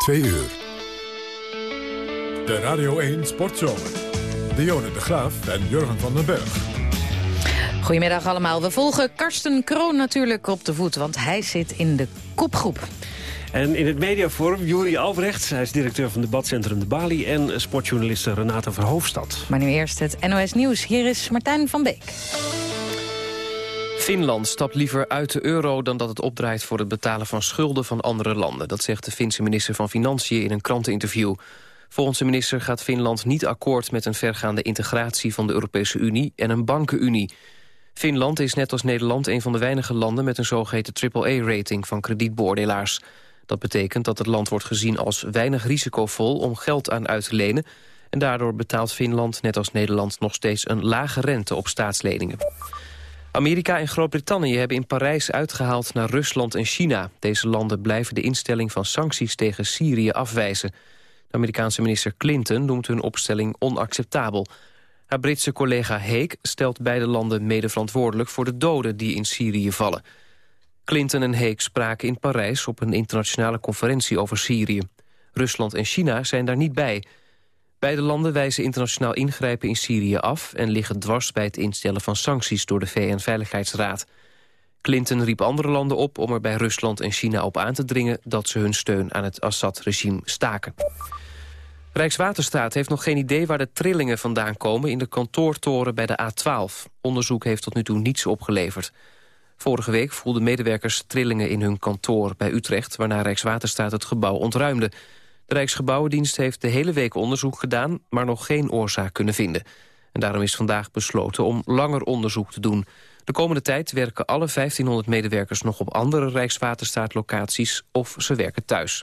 2 uur. De Radio 1 Sportzomer. Dionne de Graaf en Jurgen van den Berg. Goedemiddag allemaal. We volgen Karsten Kroon natuurlijk op de voet, want hij zit in de kopgroep. En in het mediaforum Juri Albrecht, hij is directeur van debatcentrum De Bali... en sportjournaliste Renate Verhoofdstad. Maar nu eerst het NOS Nieuws. Hier is Martijn van Beek. Finland stapt liever uit de euro dan dat het opdraait voor het betalen van schulden van andere landen. Dat zegt de Finse minister van Financiën in een kranteninterview. Volgens de minister gaat Finland niet akkoord met een vergaande integratie van de Europese Unie en een bankenunie. Finland is net als Nederland een van de weinige landen met een zogeheten AAA-rating van kredietbeoordelaars. Dat betekent dat het land wordt gezien als weinig risicovol om geld aan uit te lenen en daardoor betaalt Finland, net als Nederland, nog steeds een lage rente op staatsleningen. Amerika en Groot-Brittannië hebben in Parijs uitgehaald naar Rusland en China. Deze landen blijven de instelling van sancties tegen Syrië afwijzen. De Amerikaanse minister Clinton noemt hun opstelling onacceptabel. Haar Britse collega Heek stelt beide landen mede verantwoordelijk... voor de doden die in Syrië vallen. Clinton en Heek spraken in Parijs op een internationale conferentie over Syrië. Rusland en China zijn daar niet bij... Beide landen wijzen internationaal ingrijpen in Syrië af... en liggen dwars bij het instellen van sancties door de VN-veiligheidsraad. Clinton riep andere landen op om er bij Rusland en China op aan te dringen... dat ze hun steun aan het Assad-regime staken. Rijkswaterstaat heeft nog geen idee waar de trillingen vandaan komen... in de kantoortoren bij de A12. Onderzoek heeft tot nu toe niets opgeleverd. Vorige week voelden medewerkers trillingen in hun kantoor bij Utrecht... waarna Rijkswaterstaat het gebouw ontruimde... Rijksgebouwendienst heeft de hele week onderzoek gedaan... maar nog geen oorzaak kunnen vinden. En daarom is vandaag besloten om langer onderzoek te doen. De komende tijd werken alle 1500 medewerkers nog op andere Rijkswaterstaatlocaties... of ze werken thuis.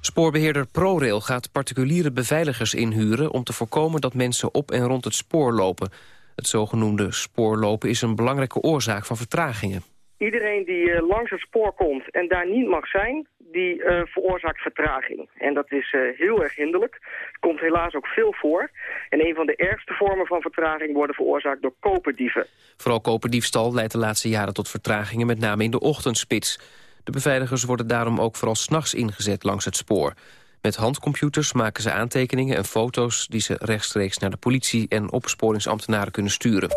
Spoorbeheerder ProRail gaat particuliere beveiligers inhuren... om te voorkomen dat mensen op en rond het spoor lopen. Het zogenoemde spoorlopen is een belangrijke oorzaak van vertragingen. Iedereen die eh, langs het spoor komt en daar niet mag zijn die uh, veroorzaakt vertraging. En dat is uh, heel erg hinderlijk. Komt helaas ook veel voor. En een van de ergste vormen van vertraging worden veroorzaakt door koperdieven. Vooral koperdiefstal leidt de laatste jaren tot vertragingen, met name in de ochtendspits. De beveiligers worden daarom ook vooral s'nachts ingezet langs het spoor. Met handcomputers maken ze aantekeningen en foto's... die ze rechtstreeks naar de politie en opsporingsambtenaren kunnen sturen.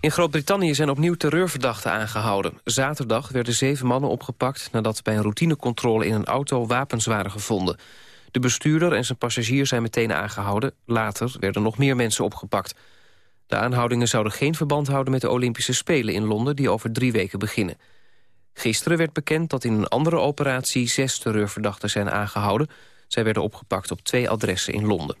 In Groot-Brittannië zijn opnieuw terreurverdachten aangehouden. Zaterdag werden zeven mannen opgepakt... nadat bij een routinecontrole in een auto wapens waren gevonden. De bestuurder en zijn passagier zijn meteen aangehouden. Later werden nog meer mensen opgepakt. De aanhoudingen zouden geen verband houden met de Olympische Spelen in Londen... die over drie weken beginnen. Gisteren werd bekend dat in een andere operatie zes terreurverdachten zijn aangehouden. Zij werden opgepakt op twee adressen in Londen.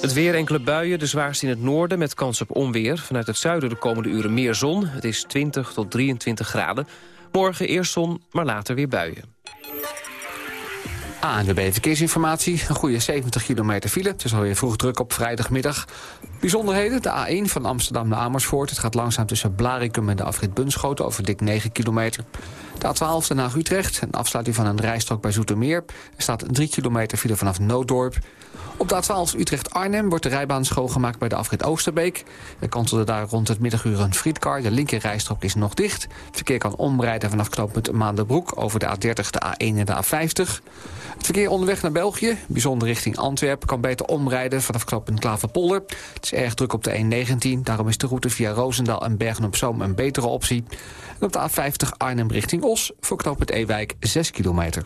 Het weer enkele buien, de zwaarste in het noorden met kans op onweer. Vanuit het zuiden de komende uren meer zon. Het is 20 tot 23 graden. Morgen eerst zon, maar later weer buien. ANWB Verkeersinformatie. Een goede 70 kilometer file. Het is alweer vroeg druk op vrijdagmiddag. Bijzonderheden, de A1 van Amsterdam naar Amersfoort. Het gaat langzaam tussen Blarikum en de afrit Bunschoten over dik 9 kilometer. De A12 Den Haag-Utrecht, een afsluiting van een rijstrook bij Zoetermeer. Er staat 3 kilometer file vanaf Nooddorp. Op de A12 Utrecht-Arnhem wordt de rijbaan schoongemaakt bij de afrit Oosterbeek. Er kantelde daar rond het middaguur een frietkar. De linker rijstrook is nog dicht. Het verkeer kan omrijden vanaf knooppunt Maandenbroek... over de A30, de A1 en de A50. Het verkeer onderweg naar België, bijzonder richting Antwerpen... kan beter omrijden vanaf knooppunt Klaverpolder. Het is erg druk op de E19, daarom is de route via Roosendaal en Bergen-op-Zoom... een betere optie. En op de A50 Arnhem richting Os voor knooppunt Ewijk 6 kilometer.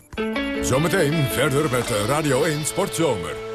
Zometeen verder met Radio 1 Sportzomer.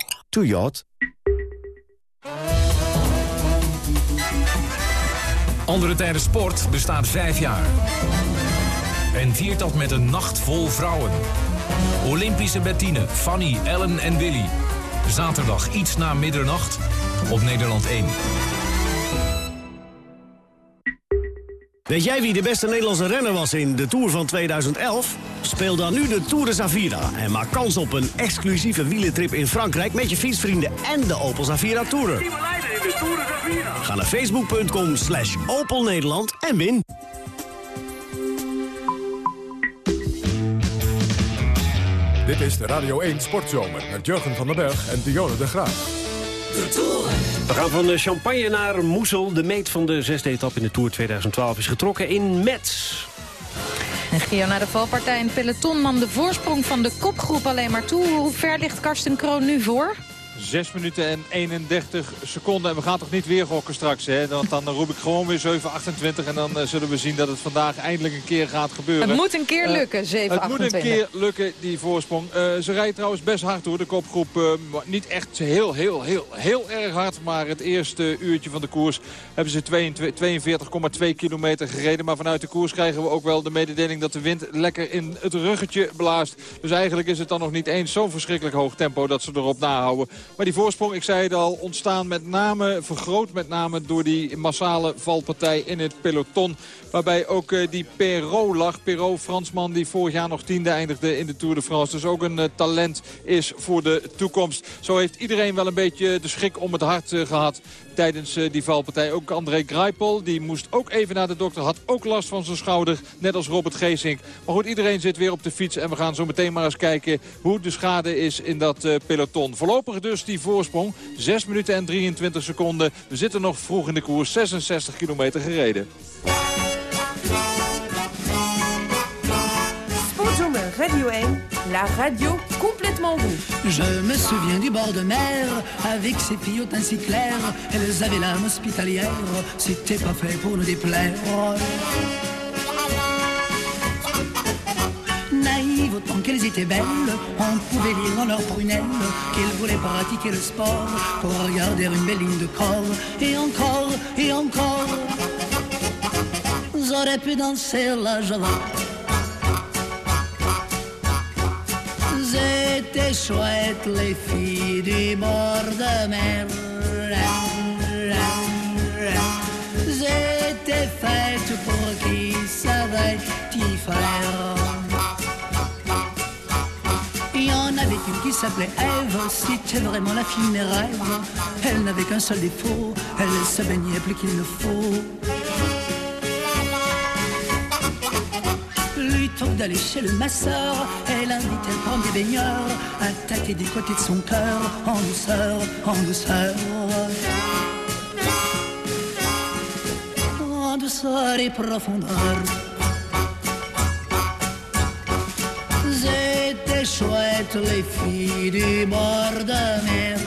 to yacht. Andere tijden sport bestaat vijf jaar. En viert dat met een nacht vol vrouwen. Olympische Bettine, Fanny, Ellen en Willy. Zaterdag iets na middernacht op Nederland 1. Weet jij wie de beste Nederlandse renner was in de Tour van 2011? Speel dan nu de Tour de Zavira en maak kans op een exclusieve wielentrip in Frankrijk... met je fietsvrienden en de Opel Zavira Tourer. Ga naar facebook.com slash en win. Dit is de Radio 1 Sportzomer met Jurgen van den Berg en Dionne de Graaf. We gaan van Champagne naar Moesel. De meet van de zesde etappe in de Tour 2012 is getrokken in Metz. En Gio, na de valpartij in peloton nam de voorsprong van de kopgroep alleen maar toe. Hoe ver ligt Karsten Kroon nu voor? 6 minuten en 31 seconden. En we gaan toch niet weer gokken straks. Hè? Want dan roep ik gewoon weer 7,28. En dan uh, zullen we zien dat het vandaag eindelijk een keer gaat gebeuren. Het moet een keer lukken, 7,28. Uh, het moet een keer lukken, die voorsprong. Uh, ze rijdt trouwens best hard hoor, de kopgroep. Niet echt heel, heel, heel, heel erg hard. Maar het eerste uurtje van de koers hebben ze 42,2 kilometer gereden. Maar vanuit de koers krijgen we ook wel de mededeling dat de wind lekker in het ruggetje blaast. Dus eigenlijk is het dan nog niet eens zo'n verschrikkelijk hoog tempo dat ze erop nahouden. Maar die voorsprong, ik zei het al, ontstaan met name, vergroot met name door die massale valpartij in het peloton. Waarbij ook uh, die Perrault lag. Perrault, Fransman, die vorig jaar nog tiende eindigde in de Tour de France. Dus ook een uh, talent is voor de toekomst. Zo heeft iedereen wel een beetje de schrik om het hart uh, gehad tijdens die valpartij. Ook André Greipel, die moest ook even naar de dokter. Had ook last van zijn schouder, net als Robert Geesink. Maar goed, iedereen zit weer op de fiets. En we gaan zo meteen maar eens kijken hoe de schade is in dat peloton. Voorlopig dus die voorsprong. 6 minuten en 23 seconden. We zitten nog vroeg in de koers. 66 kilometer gereden. La radio complètement rouge. Je me souviens du bord de mer, avec ses filles ainsi claires. Elles avaient l'âme hospitalière, c'était pas fait pour nous déplaire. Naïves autant qu'elles étaient belles, on pouvait lire dans leurs prunelles qu'elles voulaient pratiquer le sport pour regarder une belle ligne de corps. Et encore, et encore, j'aurais pu danser la java. C'était chouette les filles du bord de mer. J'étais faite pour qui savait t'y faire. Il y en avait une qui s'appelait Eve, c'était vraiment la fille de rêves. Elle n'avait qu'un seul défaut, elle se baignait plus qu'il ne faut. Que d'aller chez le masseur, elle invitait le prendre des baigneurs, attaquer du côté de son cœur, en douceur, en douceur. En douceur et profondeur. C'était chouette les filles du bord de mer.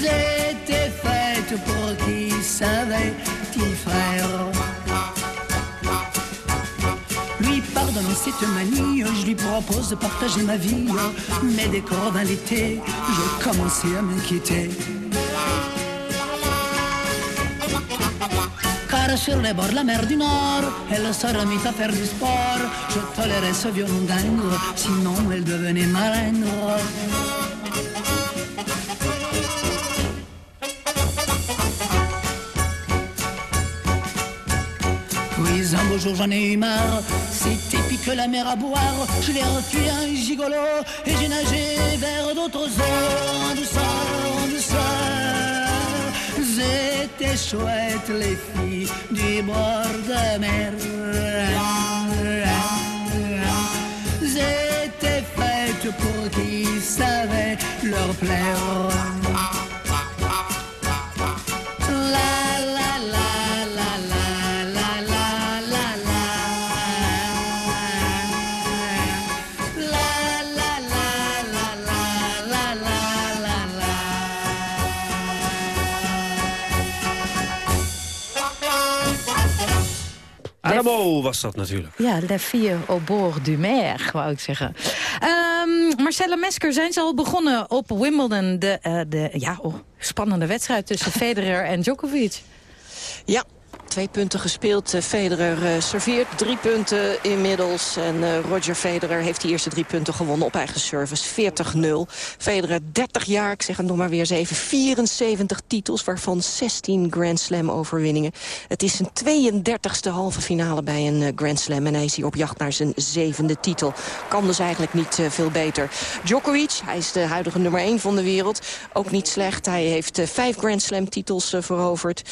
J'étais faite pour qui savait t'y faire. Cette manie, je lui propose de partager ma vie. Mais dès revint l'été, je commençais à m'inquiéter. Car sur les bords de la mer du Nord, elle se remit à faire du sport. Je tolérais ce violon dingue, sinon elle devenait malingre. Puis un beau jour j'en ai eu marre, c'était pique la mer à boire. Je l'ai refusé un gigolo et j'ai nagé vers d'autres eaux en douceur, en douceur. C'était chouette les filles du bord de mer. J'étais faite pour qui savait leur plaire. La la la Adamo was dat natuurlijk. Ja, Les Filles au bord du mer, wou ik zeggen. Ehm, Marcella Mesker, zijn ze al begonnen op Wimbledon? De, eh, de ja, oh, spannende wedstrijd tussen Federer en Djokovic. Ja, Twee punten gespeeld. Uh, Federer uh, serveert drie punten inmiddels. En uh, Roger Federer heeft die eerste drie punten gewonnen op eigen service. 40-0. Federer 30 jaar, ik zeg het nog maar weer eens even. 74 titels, waarvan 16 Grand Slam overwinningen. Het is zijn 32e halve finale bij een Grand Slam. En hij is hier op jacht naar zijn zevende titel. Kan dus eigenlijk niet veel beter. Djokovic, hij is de huidige nummer 1 van de wereld. Ook niet slecht. Hij heeft vijf Grand Slam titels veroverd.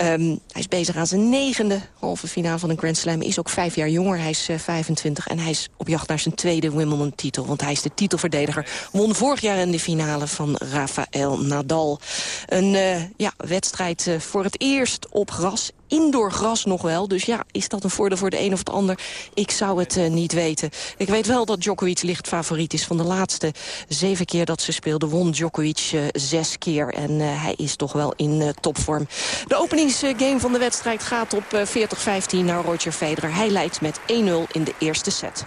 Um, hij is bezig aan zijn negende halve finale van een Grand Slam. Is ook vijf jaar jonger, hij is 25. En hij is op jacht naar zijn tweede Wimbledon-titel. Want hij is de titelverdediger. Won vorig jaar in de finale van Rafael Nadal. Een uh, ja, wedstrijd uh, voor het eerst op gras indoor gras nog wel. Dus ja, is dat een voordeel voor de een of het ander? Ik zou het uh, niet weten. Ik weet wel dat Djokovic licht favoriet is. Van de laatste zeven keer dat ze speelden won Djokovic uh, zes keer. En uh, hij is toch wel in topvorm. De openingsgame van de wedstrijd gaat op 40-15 naar Roger Federer. Hij leidt met 1-0 in de eerste set.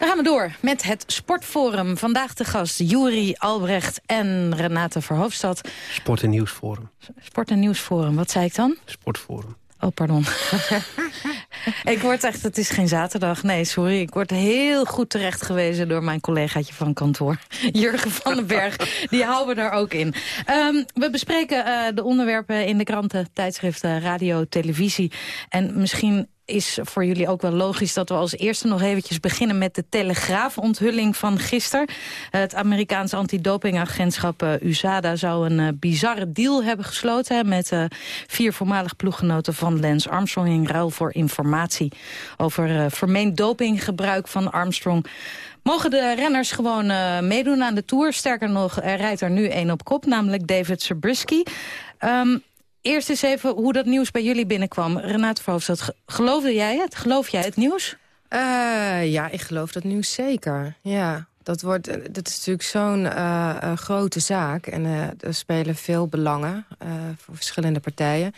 Dan gaan we door met het Sportforum. Vandaag de gast Juri Albrecht en Renate Verhoofdstad. Sport- en Nieuwsforum. Sport- en Nieuwsforum, wat zei ik dan? Sportforum. Oh, pardon. ik word echt, het is geen zaterdag. Nee, sorry. Ik word heel goed terecht gewezen door mijn collegaatje van kantoor. Jurgen van den Berg. Die houden daar ook in. Um, we bespreken uh, de onderwerpen in de kranten, tijdschriften, radio, televisie. En misschien is voor jullie ook wel logisch dat we als eerste nog eventjes beginnen met de Telegraaf-onthulling van gisteren. Het Amerikaanse antidopingagentschap uh, USADA zou een uh, bizarre deal hebben gesloten met uh, vier voormalig ploeggenoten van Lance Armstrong in ruil voor informatie over vermeend dopinggebruik van Armstrong. Mogen de renners gewoon meedoen aan de Tour? Sterker nog, er rijdt er nu één op kop, namelijk David Zabriskie. Um, Eerst eens even hoe dat nieuws bij jullie binnenkwam. Renate Verhoofdstad, geloofde jij het? Geloof jij het nieuws? Uh, ja, ik geloof dat nieuws zeker. Ja, dat, wordt, eh, dat is natuurlijk zo'n uh, grote zaak. En er spelen veel belangen voor verschillende partijen.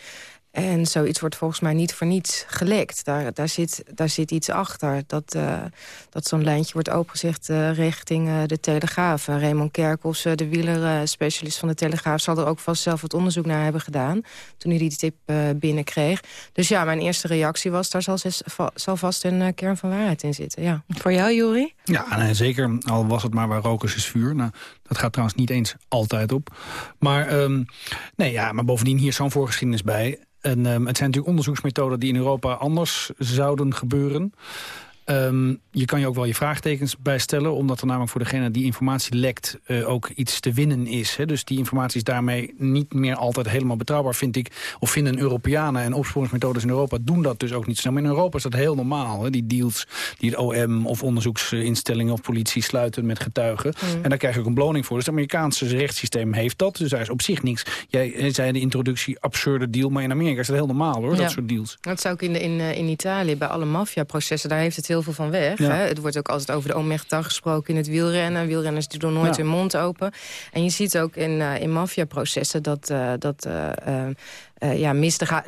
En zoiets wordt volgens mij niet voor niets gelekt. Daar, daar, zit, daar zit iets achter. Dat, uh, dat zo'n lijntje wordt opengezegd uh, richting uh, de Telegraaf. Raymond Kerkhoffs, de wielerspecialist van de Telegraaf... zal er ook vast zelf wat onderzoek naar hebben gedaan... toen hij die tip binnenkreeg. Dus ja, mijn eerste reactie was... daar zal, zes, zal vast een kern van waarheid in zitten. Ja. Voor jou, Jori? Ja, nee, zeker. Al was het maar waar rokers is vuur. Nou, dat gaat trouwens niet eens altijd op. Maar, um, nee, ja, maar bovendien hier zo'n voorgeschiedenis bij... En um, het zijn natuurlijk onderzoeksmethoden die in Europa anders zouden gebeuren. Um, je kan je ook wel je vraagtekens bijstellen... omdat er namelijk voor degene die informatie lekt uh, ook iets te winnen is. Hè? Dus die informatie is daarmee niet meer altijd helemaal betrouwbaar, vind ik. Of vinden Europeanen en opsporingsmethodes in Europa doen dat dus ook niet snel. Maar in Europa is dat heel normaal. Hè? Die deals die het OM of onderzoeksinstellingen of politie sluiten met getuigen. Mm. En daar krijg je ook een beloning voor. Dus het Amerikaanse rechtssysteem heeft dat. Dus daar is op zich niks. Jij zei in de introductie absurde deal, maar in Amerika is dat heel normaal hoor, ja. dat soort deals. Dat zou ook in, in, in Italië bij alle maffiaprocessen, daar heeft het heel veel van weg. Ja. Hè? Het wordt ook altijd over de omerta gesproken in het wielrennen. Wielrenners die doen nooit ja. hun mond open. En je ziet ook in, uh, in maffiaprocessen dat, uh, dat uh, uh, ja,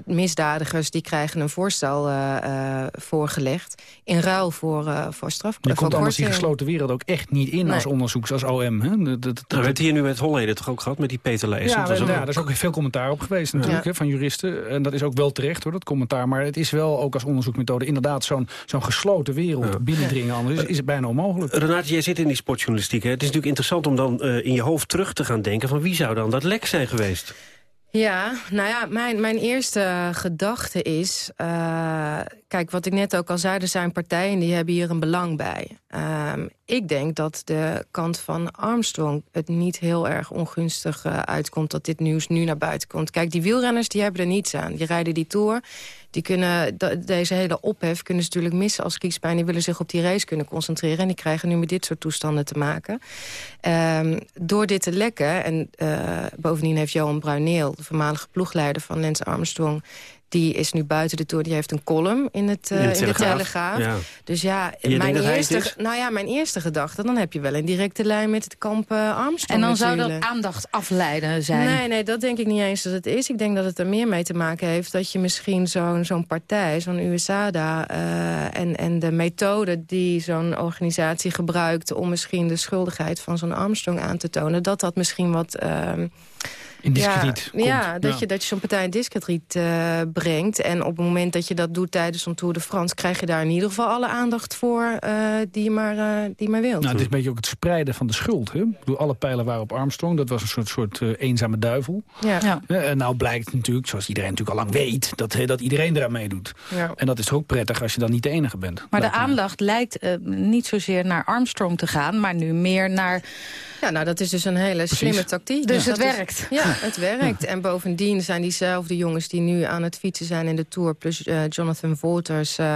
misdadigers die krijgen een voorstel uh, uh, voorgelegd... in ruil voor, voor straf. Je komt anders die gesloten wereld ook echt niet in nee. als onderzoeks, als OM. Hè? Dat, dat, dat, we hier nu met Holleden toch ook gehad, met die Peter Leijs? Ja, dat, ja, daar is ook veel commentaar op geweest natuurlijk, ja. hè, van juristen. En dat is ook wel terecht, hoor, dat commentaar. Maar het is wel ook als onderzoeksmethode inderdaad zo'n zo'n gesloten wereld ja. binnendringen. Anders is, is, het bijna onmogelijk. Renate, jij zit in die sportjournalistiek. Hè? Het is natuurlijk interessant om dan in je hoofd terug te gaan denken... van wie zou dan dat lek zijn geweest? Ja, nou ja, mijn, mijn eerste gedachte is... Uh, kijk, wat ik net ook al zei, er zijn partijen die hebben hier een belang bij. Um, ik denk dat de kant van Armstrong het niet heel erg ongunstig uh, uitkomt... dat dit nieuws nu naar buiten komt. Kijk, die wielrenners die hebben er niets aan. Die rijden die Tour, die kunnen deze hele ophef kunnen ze natuurlijk missen als kiespijn. Die willen zich op die race kunnen concentreren. En die krijgen nu met dit soort toestanden te maken. Um, door dit te lekken, en uh, bovendien heeft Johan Bruineel... de voormalige ploegleider van Lance Armstrong die is nu buiten de Tour. Die heeft een column in, het, uh, in, in de Telegraaf. Ja. Dus ja, mijn eerste, nou ja, mijn eerste gedachte... dan heb je wel een directe lijn met het kamp uh, Armstrong En dan zou dat aandacht afleiden zijn? Nee, nee, dat denk ik niet eens dat het is. Ik denk dat het er meer mee te maken heeft... dat je misschien zo'n zo'n partij, zo'n USADA... Uh, en, en de methode die zo'n organisatie gebruikt... om misschien de schuldigheid van zo'n Armstrong aan te tonen... dat dat misschien wat... Uh, In discrediet ja, ja, dat je, dat je zo'n partij in discrediet uh, brengt. En op het moment dat je dat doet tijdens zo'n Tour de France... krijg je daar in ieder geval alle aandacht voor uh, die, je maar, uh, die je maar wilt. Nou, het is een beetje ook het spreiden van de schuld. Hè? Ik bedoel, alle pijlen waren op Armstrong. Dat was een soort, soort eenzame duivel. Ja. ja. En nou blijkt natuurlijk, zoals iedereen natuurlijk al lang weet... dat, dat iedereen eraan meedoet. Ja. En dat is ook prettig als je dan niet de enige bent. Maar de aandacht lijkt niet zozeer naar Armstrong te gaan... maar nu meer naar ja, nou dat is dus een hele slimme tactiek. Dus het dat werkt. Is, ja, het werkt. En bovendien zijn diezelfde jongens die nu aan het fietsen zijn in de Tour... plus uh, Jonathan Waters, uh,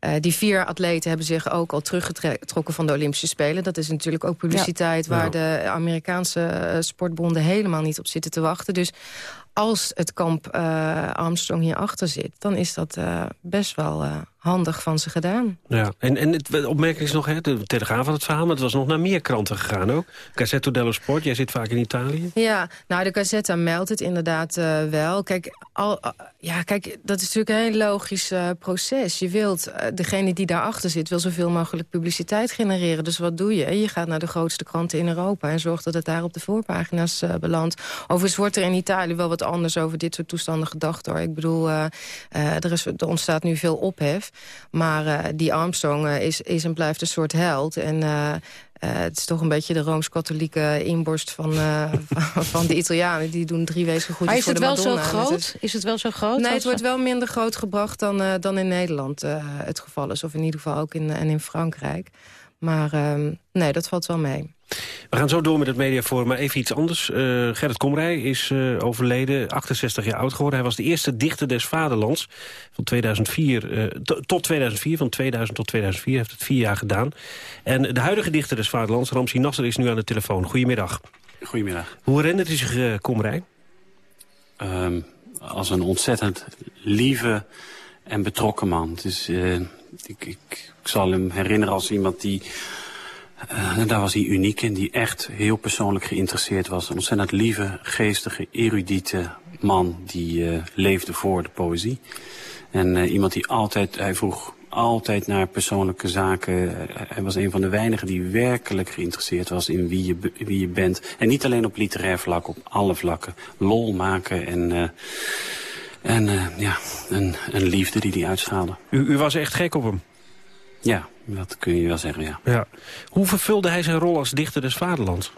uh, die vier atleten hebben zich ook al teruggetrokken van de Olympische Spelen. Dat is natuurlijk ook publiciteit ja. waar de Amerikaanse sportbonden helemaal niet op zitten te wachten. Dus als het kamp uh, Armstrong hierachter zit... dan is dat uh, best wel uh, handig van ze gedaan. Ja, en, en het opmerking is nog, hè, de Telegraaf van het verhaal... maar het was nog naar meer kranten gegaan ook. Gazzetto dello Sport, jij zit vaak in Italië. Ja, nou, de Gazzetta meldt het inderdaad wel. Kijk, al, ja, kijk, dat is natuurlijk een heel logisch proces. Je wilt, degene die daarachter zit... wil zoveel mogelijk publiciteit genereren. Dus wat doe je? Je gaat naar de grootste kranten in Europa... en zorgt dat het daar op de voorpagina's belandt. Overigens wordt er in Italië wel wat anders over dit soort toestanden gedacht. hoor. Ik bedoel, uh, uh, er, is, er ontstaat nu veel ophef. Maar uh, die Armstrong is, is en blijft een soort held. En het is toch een beetje de Rooms-Katholieke inborst van, van de Italianen. Die doen drie wezen goed voor de Madonna. Maar is het wel zo groot? Is het wel zo groot? Nee, het wordt wel minder groot gebracht dan, dan in Nederland het geval is. Of in ieder geval ook in, en in Frankrijk. Maar um, nee, dat valt wel mee. We gaan zo door met het mediaforum, maar even iets anders. Uh, Gerrit Komrij is uh, overleden, 68 jaar oud geworden. Hij was de eerste dichter des vaderlands van 2004 uh, tot 2004. Van 2000 tot 2004 heeft het vier jaar gedaan. En de huidige dichter des vaderlands, Ramsi Nasser, is nu aan de telefoon. Goedemiddag. Goedemiddag. Hoe herinnert u zich Komrij? Um, als een ontzettend lieve en betrokken man. Dus, ik, ik, ik zal hem herinneren als iemand die... Uh, daar was hij uniek in, die echt heel persoonlijk geïnteresseerd was. Een ontzettend lieve, geestige, erudite man die uh, leefde voor de poëzie. En uh, iemand die altijd, hij vroeg altijd naar persoonlijke zaken. Hij was een van de weinigen die werkelijk geïnteresseerd was in wie je, wie je bent. En niet alleen op literair vlak, op alle vlakken. Lol maken en... En ja, een, een liefde die hij uitstraalde. U, u was echt gek op hem? Ja, dat kun je wel zeggen, ja. ja. Hoe vervulde hij zijn rol als dichter des vaderlands?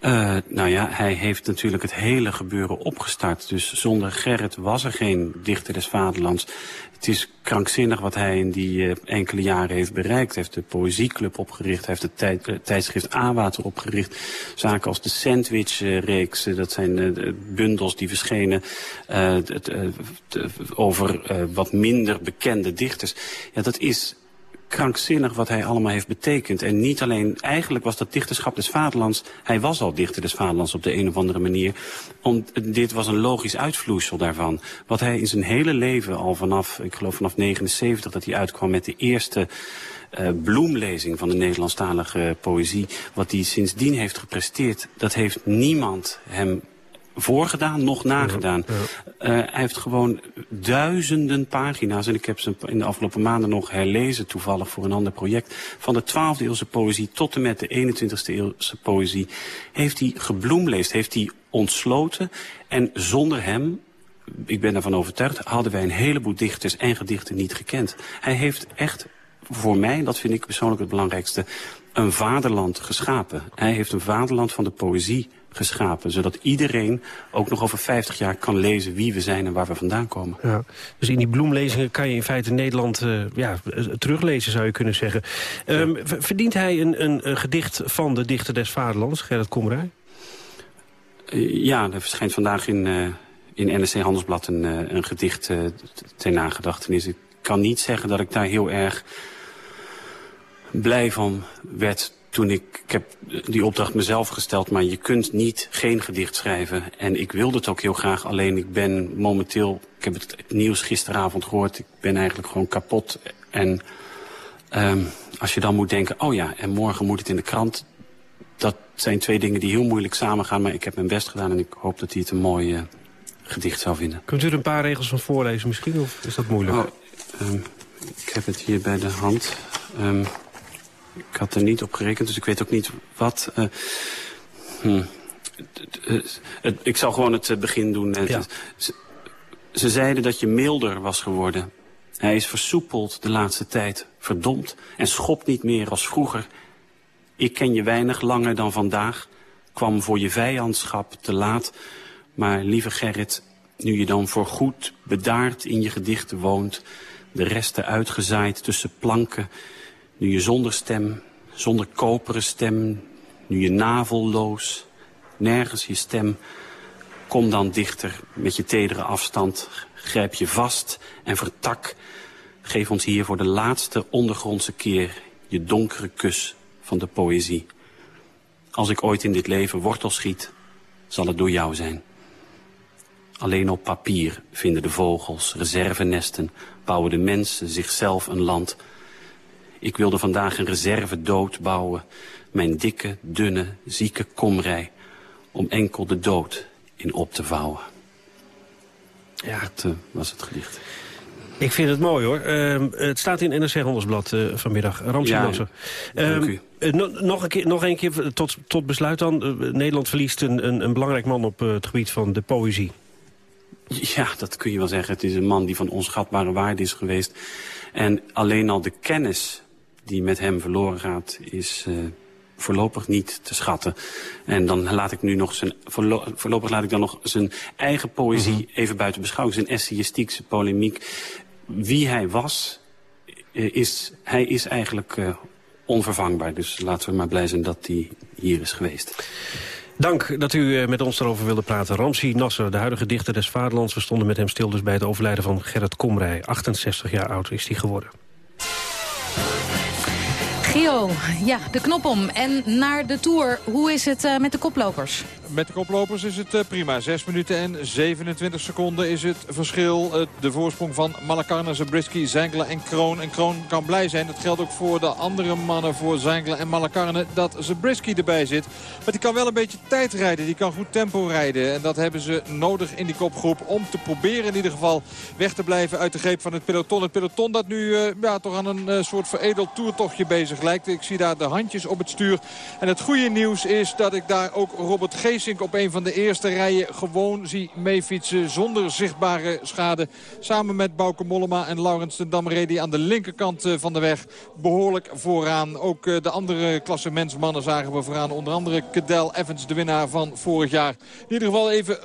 Uh, nou ja, hij heeft natuurlijk het hele gebeuren opgestart. Dus zonder Gerrit was er geen dichter des vaderlands. Het is krankzinnig wat hij in die uh, enkele jaren heeft bereikt. Hij heeft de Poëzieclub opgericht, hij heeft het uh, tijdschrift A-Water opgericht. Zaken als de Sandwich-reeks, dat zijn de bundels die verschenen over wat minder bekende dichters. Ja, dat is krankzinnig wat hij allemaal heeft betekend. En niet alleen, eigenlijk was dat dichterschap des vaderlands... hij was al dichter des vaderlands op de een of andere manier. Om, dit was een logisch uitvloeisel daarvan. Wat hij in zijn hele leven al vanaf, ik geloof vanaf 79... dat hij uitkwam met de eerste uh, bloemlezing van de Nederlandstalige poëzie... wat hij sindsdien heeft gepresteerd, dat heeft niemand hem voorgedaan, nog nagedaan. Ja, ja. Uh, hij heeft gewoon duizenden pagina's, en ik heb ze in de afgelopen maanden nog herlezen, toevallig voor een ander project, van de 12e eeuwse poëzie tot en met de 21e eeuwse poëzie, heeft hij gebloemleest, heeft hij ontsloten. En zonder hem, ik ben ervan overtuigd, hadden wij een heleboel dichters en gedichten niet gekend. Hij heeft echt voor mij, dat vind ik persoonlijk het belangrijkste, een vaderland geschapen. Hij heeft een vaderland van de poëzie geschapen. Zodat iedereen ook nog over 50 jaar kan lezen wie we zijn en waar we vandaan komen. Ja, dus in die bloemlezingen kan je in feite Nederland uh, ja, teruglezen, zou je kunnen zeggen. Um, ja. Verdient hij een, een, een, gedicht van de dichter des vaderlands, Gerrit Komrij? Uh, ja, er verschijnt vandaag in, uh, in NRC Handelsblad een, een gedicht ter nagedachtenis. Ik kan niet zeggen dat ik daar heel erg blij van werd toen ik, ik heb die opdracht mezelf gesteld, maar je kunt niet geen gedicht schrijven. En ik wilde het ook heel graag, alleen ik ben momenteel, ik heb het nieuws gisteravond gehoord, ik ben eigenlijk gewoon kapot. En um, als je dan moet denken, oh ja, en morgen moet het in de krant. Dat zijn twee dingen die heel moeilijk samengaan, maar ik heb mijn best gedaan en ik hoop dat hij het een mooi uh, gedicht zou vinden. Kunt u er een paar regels van voorlezen misschien, of is dat moeilijk? Oh, um, ik heb het hier bij de hand. Um, ik had er niet op gerekend, dus ik weet ook niet wat... Uh, hm. ik zal gewoon het begin doen. Ze, ze zeiden dat je milder was geworden. Hij is versoepeld de laatste tijd, verdomd en schopt niet meer als vroeger. Ik ken je weinig langer dan vandaag, kwam voor je vijandschap te laat. Maar lieve Gerrit, nu je dan voorgoed bedaard in je gedichten woont... de resten uitgezaaid tussen planken, nu je zonder stem, zonder koperen stem... nu je navelloos, nergens je stem... kom dan dichter met je tedere afstand, grijp je vast en vertak... geef ons hier voor de laatste ondergrondse keer je donkere kus van de poëzie. Als ik ooit in dit leven wortel schiet, zal het door jou zijn. Alleen op papier vinden de vogels reservenesten, bouwen de mensen zichzelf een land. Ik wilde vandaag een reserve dood bouwen, mijn dikke, dunne, zieke komrij, om enkel de dood in op te vouwen. Ja, dat uh, was het gedicht. Ik vind het mooi hoor. Uh, het staat in NRC Handelsblad uh, vanmiddag. Ramsey ja, dank u. Uh, nog, een keer, nog een keer tot, tot besluit dan. Nederland verliest een, een, een, belangrijk man op het gebied van de poëzie. Ja, dat kun je wel zeggen. Het is een man die van onschatbare waarde is geweest. En alleen al de kennis die met hem verloren gaat... is voorlopig niet te schatten. En dan laat ik nu nog zijn, voorlopig laat ik dan nog zijn eigen poëzie mhm. even buiten beschouwing. Zijn essayistiek, zijn polemiek wie hij was, eh, is, hij is eigenlijk uh, onvervangbaar. Dus laten we maar blij zijn dat hij hier is geweest. Dank dat u eh, met ons erover wilde praten. Ramsi Nasser, de huidige dichter des Vaderlands. We stonden met hem stil dus bij het overlijden van Gerrit Komrij. 68 jaar oud is hij geworden. Gio, ja, de knop om. En naar de Tour. Hoe is het met de koplopers? Met de koplopers is het eh, prima. 6 minuten en 27 seconden is het verschil. De voorsprong van Malakarne, Zabriskie, Zenkelen en Kroon. En Kroon kan blij zijn. Dat geldt ook voor de andere mannen voor Zenkelen en Malakarne. Dat Zabriskie erbij zit. Maar die kan wel een beetje tijd rijden. Die kan goed tempo rijden. En dat hebben ze nodig in die kopgroep. Om te proberen in ieder geval weg te blijven uit de greep van het peloton. Het peloton dat nu uh, ja, toch aan een soort veredeld toertochtje bezig lijkt. Ik zie daar de handjes op het stuur. En het goede nieuws is dat ik daar ook Robert Gees Geesink op een van de eerste rijen gewoon zie meefietsen zonder zichtbare schade. Samen met Bouke Mollema en Laurens de Damre die aan de linkerkant eh, van de weg behoorlijk vooraan. Ook eh, de andere klassementsmannen zagen we vooraan. Onder andere Cadel Evans, de winnaar van vorig jaar. In ieder geval even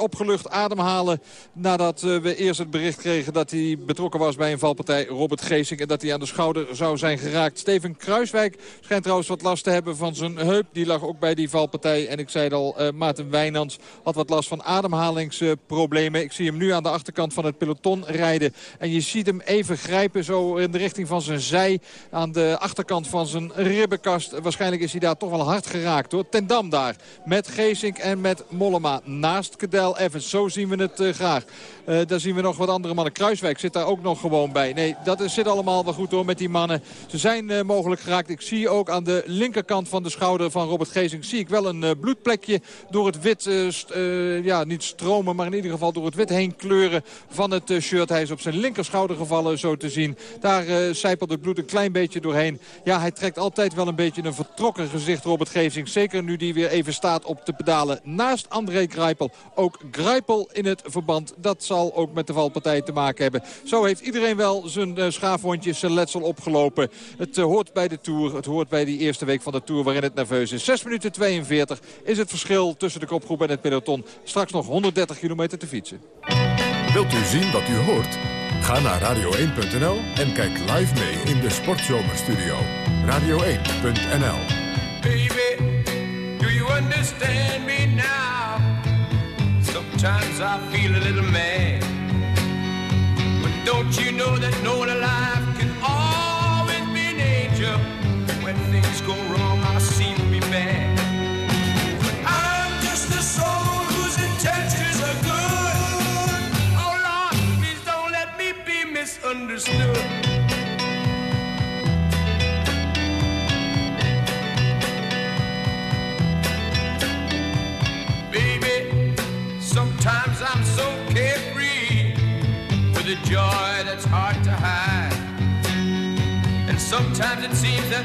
opgelucht ademhalen nadat eh, we eerst het bericht kregen dat hij betrokken was bij een valpartij Robert Geesink. En dat hij aan de schouder zou zijn geraakt. Steven Kruiswijk schijnt trouwens wat last te hebben van zijn heup. Die lag ook bij die valpartij. En ik zei uh, Maarten Wijnands had wat last van ademhalingsproblemen. Ik zie hem nu aan de achterkant van het peloton rijden. En je ziet hem even grijpen zo in de richting van zijn zij. Aan de achterkant van zijn ribbenkast. Waarschijnlijk is hij daar toch wel hard geraakt hoor. Ten Dam daar. Met Geesink en met Mollema. Naast Cadel Evans. Zo zien we het uh, graag. Uh, daar zien we nog wat andere mannen. Kruiswijk zit daar ook nog gewoon bij. Nee, dat zit allemaal wel goed hoor met die mannen. Ze zijn mogelijk geraakt. Ik zie ook aan de linkerkant van de schouder van Robert Geesink... zie ik wel een uh, door het wit, uh, ja niet stromen... maar in ieder geval door het wit heen kleuren van het shirt. Hij is op zijn linkerschouder gevallen, zo te zien. Daar zijpelt het bloed een klein beetje doorheen. Ja, hij trekt altijd wel een beetje een vertrokken gezicht, Robert Geesink. Zeker nu die weer even staat op de pedalen naast André Grijpel. Ook Grijpel in het verband. Dat zal ook met de valpartij te maken hebben. Zo heeft iedereen wel zijn schaafwondjes, zijn letsel opgelopen. Het hoort bij de Tour. Het hoort bij die eerste week van de Tour waarin het nerveus is. 6 minuten 42 is het verschil tussen de kopgroep en het peloton. Straks nog 130 kilometer te fietsen. Wilt u zien wat u hoort? Ga naar radio1.nl en kijk live mee in de Sportzomerstudio. Radio1.nl Baby, do you understand me now? Sometimes I feel a little mad. But don't you know that no one alive can always be an angel? When things go wrong, I seem to be bad. Be misunderstood. Sometimes I'm so carefree with a joy that's hard to hide. And sometimes it seems that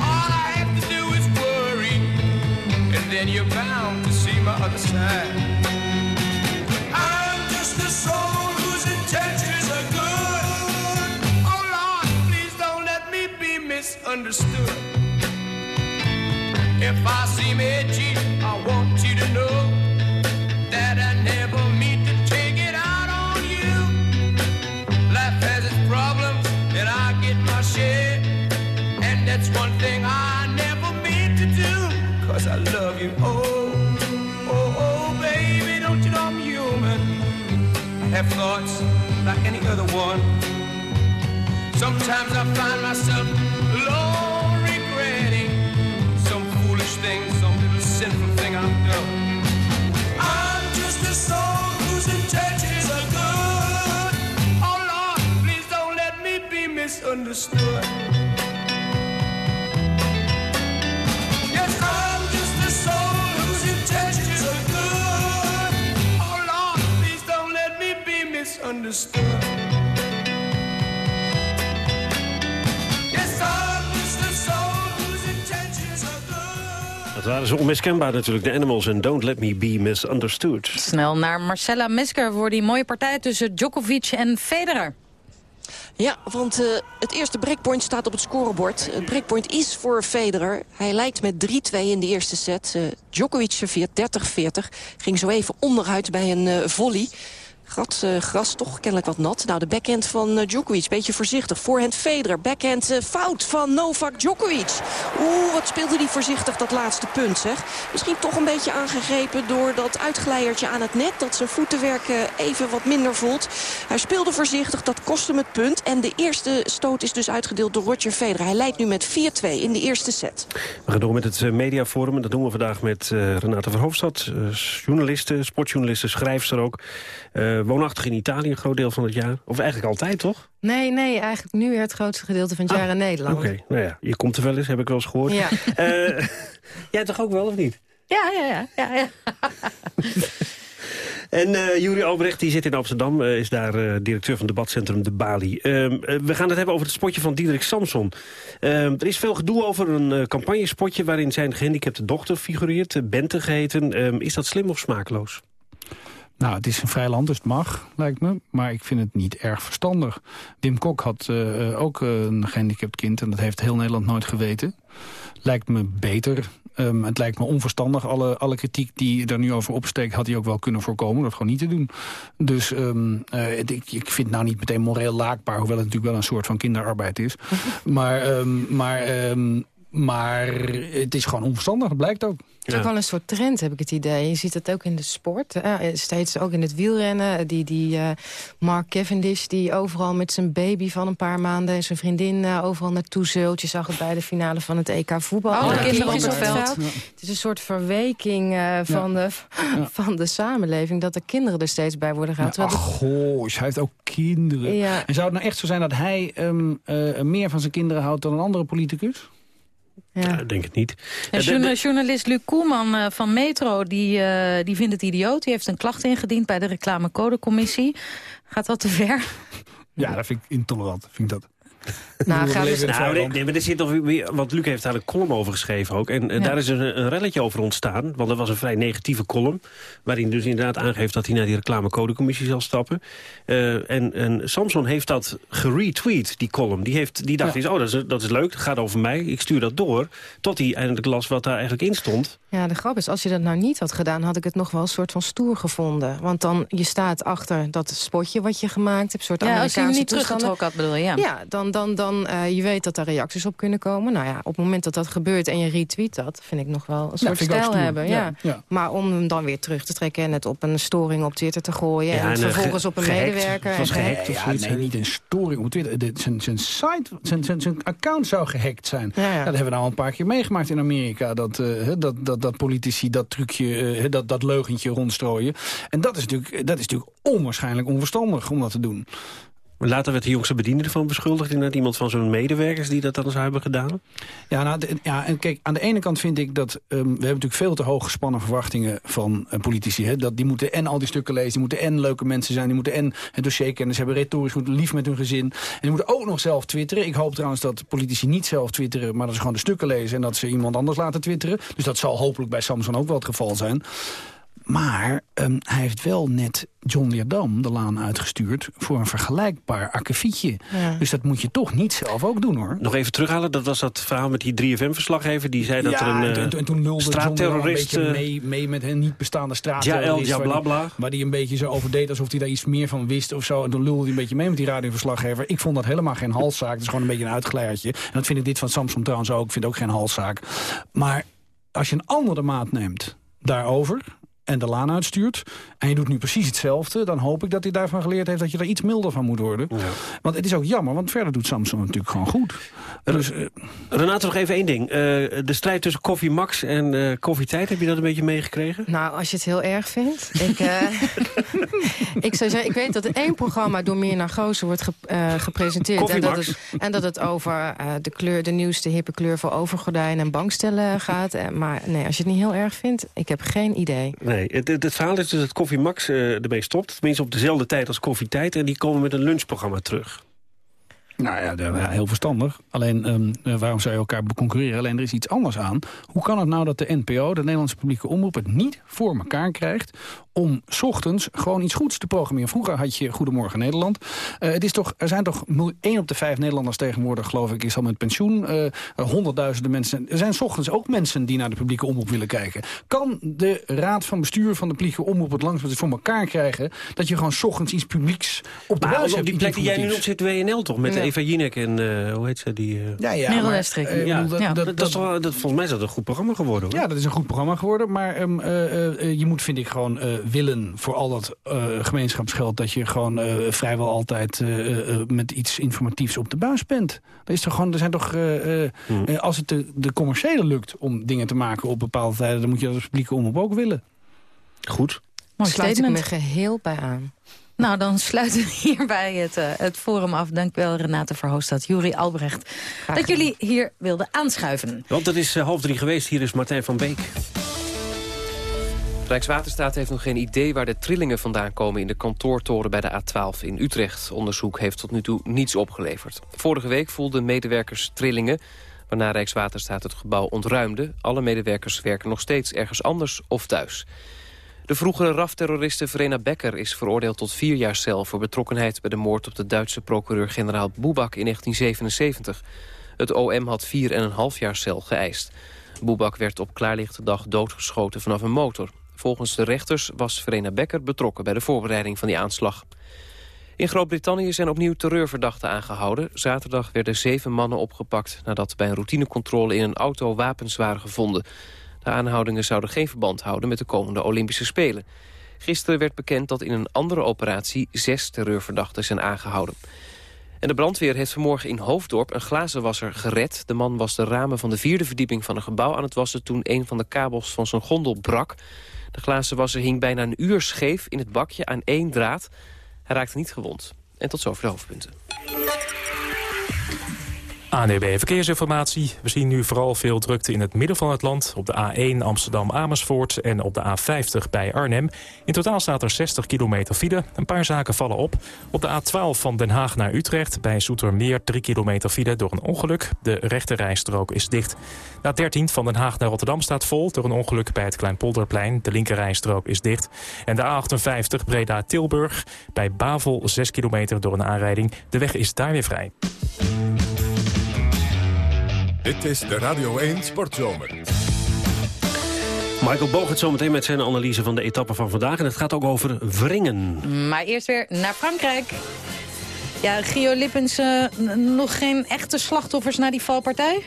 all I have to do is worry. And then you're bound to see my other side. I'm just a soul misunderstood. If I seem edgy, I want you to know that I never mean to take it out on you. Life has its problems, and I get my share. And that's one thing I never mean to do, cause I love you. Oh, oh, oh, baby, don't you know I'm human? I have thoughts like any other one. Sometimes I find myself be misunderstood. Yes, I'm just a soul whose intentions are good. Oh Lord, please don't let me be misunderstood. Yes, I'm just a soul whose intentions are good. Dat waren ze onmiskenbaar natuurlijk, de Animals en Don't Let Me Be Misunderstood. Snel naar Marcella Mesker voor die mooie partij tussen Djokovic en Federer. Ja, want uh, het eerste breakpoint staat op het scorebord. Het breakpoint is voor Federer. Hij leidt met 3-2 in de eerste set. Uh, Djokovic serveert 30-40. Ging zo even onderuit bij een volley. Gras, uh, gras toch kennelijk wat nat. Nou, de backhand van uh, Djokovic, beetje voorzichtig. Voorhand Federer, backhand uh, fout van Novak Djokovic. Oeh, wat speelde hij voorzichtig dat laatste punt, zeg. Misschien toch een beetje aangegrepen door dat uitglijertje aan het net... dat zijn voetenwerk even wat minder voelt. Hij speelde voorzichtig, dat kost hem het punt. En de eerste stoot is dus uitgedeeld door Roger Federer. Hij leidt nu met 4-2 in de eerste set. We gaan door met het mediaforum. Dat doen we vandaag met Renate Verhoofdstad. journaliste, sportjournaliste, schrijfster ook. Woonachtig in Italië een groot deel van het jaar. Of eigenlijk altijd, toch? Nee, nee, eigenlijk nu weer het grootste gedeelte van het jaar in Nederland. Oké, okay, nou ja, je komt er wel eens, heb ik wel eens gehoord. Ja. Uh, jij toch ook wel, of niet? Ja, ja, ja. ja, ja. En uh, Juri Albrecht die zit in Amsterdam, uh, is daar uh, directeur van debatcentrum De Bali. we gaan het hebben over het spotje van Diederik Samson. er is veel gedoe over een campagnespotje waarin zijn gehandicapte dochter figureert, Bente geheten. is dat slim of smakeloos? Nou, het is een vrij land, dus het mag, lijkt me. Maar ik vind het niet erg verstandig. Wim Kok had uh, ook een gehandicapt kind... en dat heeft heel Nederland nooit geweten. Lijkt me beter. Um, het lijkt me onverstandig. Alle, alle kritiek die er nu over opsteekt... had hij ook wel kunnen voorkomen, dat gewoon niet te doen. Dus um, uh, ik, ik vind het nou niet meteen moreel laakbaar... hoewel het natuurlijk wel een soort van kinderarbeid is. maar um, maar maar het is gewoon onverstandig, dat blijkt ook. Het is ook wel een soort trend, heb ik het idee. Je ziet het ook in de sport. Uh, steeds ook in het wielrennen. Die, die uh, Mark Cavendish, die overal met zijn baby van een paar maanden... en zijn vriendin uh, overal naartoe zult. Je zag het bij de finale van het EK voetbal. Ja. kinderen op het veld. Het is een soort verweking van, de, van de samenleving... dat de kinderen er steeds bij worden gehaald. Ja, ach, goh, hij heeft ook kinderen. Ja. En zou het nou echt zo zijn dat hij um, meer van zijn kinderen houdt... dan een andere politicus? Ja. ja. denk het niet. En journal journalist Luc Koelman uh, van Metro die, uh, die vindt het idioot. Die heeft een klacht ingediend bij de reclamecodecommissie. Gaat dat te ver? Ja, dat vind ik intolerant. Vind ik dat. Nou, gaan we nou, nee, nee, maar er zit toch weer, want Luc heeft daar een column over geschreven ook. En, ja. daar is een, een relletje over ontstaan. Want dat was een vrij negatieve column. Waarin dus inderdaad aangeeft dat hij naar die reclamecodecommissie zal stappen. Uh, en, en Samson heeft dat geretweet, die column. Die, heeft, die dacht, ja. eens, oh, dat is, dat is leuk, dat gaat over mij. Ik stuur dat door. Tot hij eindelijk las wat daar eigenlijk in stond. Ja, de grap is, als je dat nou niet had gedaan... had ik het nog wel een soort van stoer gevonden. Want dan, je staat achter dat spotje wat je gemaakt hebt. Soort ja, als je hem niet teruggetrokken had, bedoel je? Ja, ja dan, dan, dan uh, je weet dat daar reacties op kunnen komen. Nou ja, op het moment dat dat gebeurt en je retweet dat... vind ik nog wel een soort ja, stijl hebben. Ja. Ja. ja. Maar om hem dan weer terug te trekken... en het op een storing op Twitter te gooien... en, en vervolgens op een gehackt. medewerker... Was en gehackt, ja, nee, niet een storing op Twitter. De, zijn, zijn site, zijn, zijn, zijn account zou gehackt zijn. Ja, ja. dat hebben we nou al een paar keer meegemaakt in Amerika. Dat, uh, dat, dat, dat politici dat trucje, uh, dat, dat leugentje rondstrooien. En dat is, natuurlijk, dat is natuurlijk onwaarschijnlijk onverstandig om dat te doen. Maar later werd de jongste bediende ervan beschuldigd. Inderdaad iemand van zo'n medewerkers die dat dan zou hebben gedaan. Ja, nou, ja, en kijk, aan de ene kant vind ik dat... ehm, we hebben natuurlijk veel te hoog gespannen verwachtingen van eh, politici. Hè? Dat die moeten en al die stukken lezen, die moeten en leuke mensen zijn... die moeten en het dossier kennen, ze hebben retorisch goed lief met hun gezin. En die moeten ook nog zelf twitteren. Ik hoop trouwens dat politici niet zelf twitteren... maar dat ze gewoon de stukken lezen en dat ze iemand anders laten twitteren. Dus dat zal hopelijk bij Samson ook wel het geval zijn. Maar ehm, hij heeft wel net John Leerdam de laan uitgestuurd... voor een vergelijkbaar akkefietje. Ja. Dus dat moet je toch niet zelf ook doen, hoor. Nog even terughalen, dat was dat verhaal met die 3FM-verslaggever... die zei dat ja, er een en, eh, toen- en toen lulde John Leerdam straatterrorist... een beetje eh, mee, mee met een niet bestaande straatterrorist. ja, waar die- bla, bla. Waar hij een beetje zo over deed alsof hij daar iets meer van wist of zo. En toen lulde hij een beetje mee met die radioverslaggever. Ik vond dat helemaal geen halszaak. Het is gewoon een beetje een uitgeleiertje. En dat vind ik dit van Samsung trouwens ook. Ik vind het ook geen halszaak. Maar als je een andere maat neemt daarover en de laan uitstuurt... en je doet nu precies hetzelfde... dan hoop ik dat hij daarvan geleerd heeft dat je er iets milder van moet worden. Want het is ook jammer, want verder doet Samsung natuurlijk gewoon goed. Dus, eh, Renate, nog even één ding. Eh, de strijd tussen Koffie Max en eh Koffietijd, heb je dat een beetje meegekregen? Nou, als je het heel erg vindt. ik, eh, ik zou zeggen, ik weet dat één programma door Mirna Goosen wordt ge- eh, gepresenteerd. En dat, het, en dat het over eh, de, kleur, de nieuwste hippe kleur voor overgordijnen en bankstellen gaat. Maar nee, als je het niet heel erg vindt, ik heb geen idee. Nee, het, het, verhaal is dus dat Koffie Max eh, ermee stopt. Tenminste op dezelfde tijd als Koffietijd. En die komen met een lunchprogramma terug. Nou ja, heel verstandig. Alleen, ehm, eh, waarom zou je elkaar concurreren? Alleen, er is iets anders aan. Hoe kan het nou dat de NPO, de Nederlandse publieke omroep... het niet voor elkaar krijgt om 's ochtends gewoon iets goeds te programmeren? Vroeger had je Goedemorgen Nederland. Eh, het is toch, er zijn toch mil- één op de vijf Nederlanders tegenwoordig, geloof ik... is al met pensioen. Eh, honderdduizenden mensen. Er zijn 's ochtends ook mensen die naar de publieke omroep willen kijken. Kan de raad van bestuur van de publieke omroep het langzaam voor elkaar krijgen... dat je gewoon 's ochtends iets publieks op de buis op hebt? die iets plek die jij nu op zit, WNL toch? Met Ja. Eva Jinek en, eh, hoe heet ze, die... eh, Ja, ja, Merel maar, Westrik. eh, ja, dat, dat- dat, dat- is wel- dat, volgens mij is dat een goed programma geworden, hoor. Ja, dat is een goed programma geworden. Maar ehm, eh, eh, eh, je moet, vind ik, gewoon eh, willen voor al dat eh, gemeenschapsgeld... dat je gewoon eh, vrijwel altijd eh, eh, met iets informatiefs op de buis bent. Er, is toch gewoon, er zijn toch, eh, eh, Hmm. als het de, de commerciële lukt om dingen te maken op bepaalde tijden... dan moet je dat als publieke omroep ook willen. Goed. Mooi Sluit ik me geheel bij aan. Nou, dan sluiten we hierbij het, eh, het forum af. Dank wel Renate Verhoostad, Juri Albrecht... dat jullie hier wilden aanschuiven. Want het is eh, half drie geweest. Hier is Martijn van Beek. Rijkswaterstaat heeft nog geen idee waar de trillingen vandaan komen... in de kantoortoren bij de A12 in Utrecht. Onderzoek heeft tot nu toe niets opgeleverd. Vorige week voelden medewerkers trillingen... waarna Rijkswaterstaat het gebouw ontruimde. Alle medewerkers werken nog steeds ergens anders of thuis. De vroegere RAF-terroriste Verena Becker is veroordeeld tot vier jaar cel... voor betrokkenheid bij de moord op de Duitse procureur-generaal Boebak in 1977. Het OM had vier en een half jaar cel geëist. Boebak werd op klaarlichte dag doodgeschoten vanaf een motor. Volgens de rechters was Verena Becker betrokken bij de voorbereiding van die aanslag. In Groot-Brittannië zijn opnieuw terreurverdachten aangehouden. Zaterdag werden zeven mannen opgepakt nadat bij een routinecontrole in een auto wapens waren gevonden. De aanhoudingen zouden geen verband houden met de komende Olympische Spelen. Gisteren werd bekend dat in een andere operatie zes terreurverdachten zijn aangehouden. En de brandweer heeft vanmorgen in Hoofddorp een glazenwasser gered. De man was de ramen van de vierde verdieping van een gebouw aan het wassen... toen een van de kabels van zijn gondel brak. De glazenwasser hing bijna een uur scheef in het bakje aan één draad. Hij raakte niet gewond. En tot zover de hoofdpunten. ANEB Verkeersinformatie. We zien nu vooral veel drukte in het midden van het land. Op de A1 Amsterdam-Amersfoort en op de A50 bij Arnhem. In totaal staat er 60 kilometer file. Een paar zaken vallen op. Op de A12 van Den Haag naar Utrecht bij Soetermeer 3 kilometer file door een ongeluk. De rechte rijstrook is dicht. De A13 van Den Haag naar Rotterdam staat vol door een ongeluk bij het Kleinpolderplein. De linkerrijstrook is dicht. En de A58 Breda-Tilburg bij Bavel 6 kilometer door een aanrijding. De weg is daar weer vrij. Dit is de Radio 1 Sportzomer. Michael Bogert zometeen met zijn analyse van de etappe van vandaag. En het gaat ook over wringen. Maar eerst weer naar Frankrijk. Ja, Gio Lippens, eh, nog geen echte slachtoffers na die valpartij?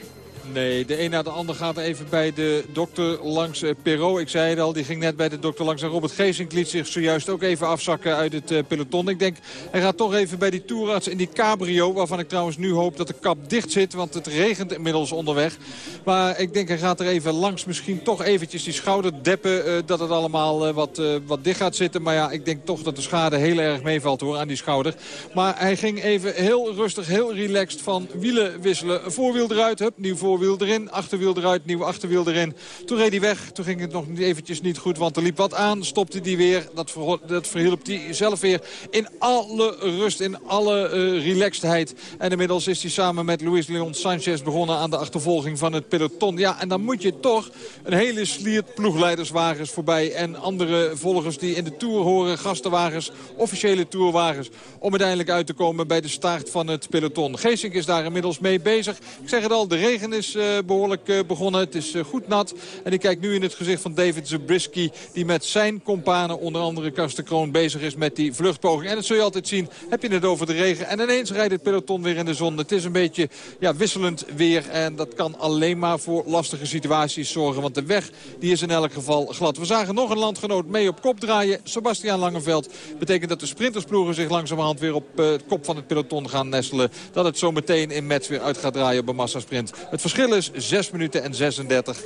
Nee, de een na de ander gaat even bij de dokter langs uh, Perrault. Ik zei het al, die ging net bij de dokter langs. En Robert Geesink liet zich zojuist ook even afzakken uit het uh, peloton. Ik denk, hij gaat toch even bij die toerarts in die cabrio... waarvan ik trouwens nu hoop dat de kap dicht zit... want het regent inmiddels onderweg. Maar ik denk, hij gaat er even langs. Misschien toch eventjes die schouder deppen... Uh, dat het allemaal wat, wat dicht gaat zitten. Maar ja, ik denk toch dat de schade heel erg meevalt hoor, aan die schouder. Maar hij ging even heel rustig, heel relaxed van wielen wisselen. Voorwiel eruit, hup, nieuw voorwiel erin, achterwiel eruit, nieuw achterwiel erin. Toen reed hij weg, toen ging het nog eventjes niet goed, want er liep wat aan. Stopte hij weer, dat, dat verhielp hij zelf weer in alle rust, in alle uh, relaxedheid. En inmiddels is hij samen met Luis Leon Sanchez begonnen aan de achtervolging van het peloton. Ja, en dan moet je toch een hele sliert ploegleiderswagens voorbij en andere volgers die in de Tour horen, gastenwagens, officiële Tourwagens, om uiteindelijk uit te komen bij de staart van het peloton. Geesink is daar inmiddels mee bezig. Ik zeg het al, de regen is uh, behoorlijk uh, begonnen. Het is uh, goed nat. En ik kijk nu in het gezicht van David Zabriskie... die met zijn kompanen, onder andere Karsten Kroon... bezig is met die vluchtpoging. En dat zul je altijd zien. Heb je het over de regen. En ineens rijdt het peloton weer in de zon. Het is een beetje ja, wisselend weer. En dat kan alleen maar voor lastige situaties zorgen. Want de weg die is in elk geval glad. We zagen nog een landgenoot mee op kop draaien. Sebastian Langeveld. Betekent dat de sprintersploegen zich langzamerhand weer op het kop van het peloton gaan nestelen. Dat het zo meteen in Metz weer uit gaat draaien op een massasprint. Het verschil is 6 minuten en 36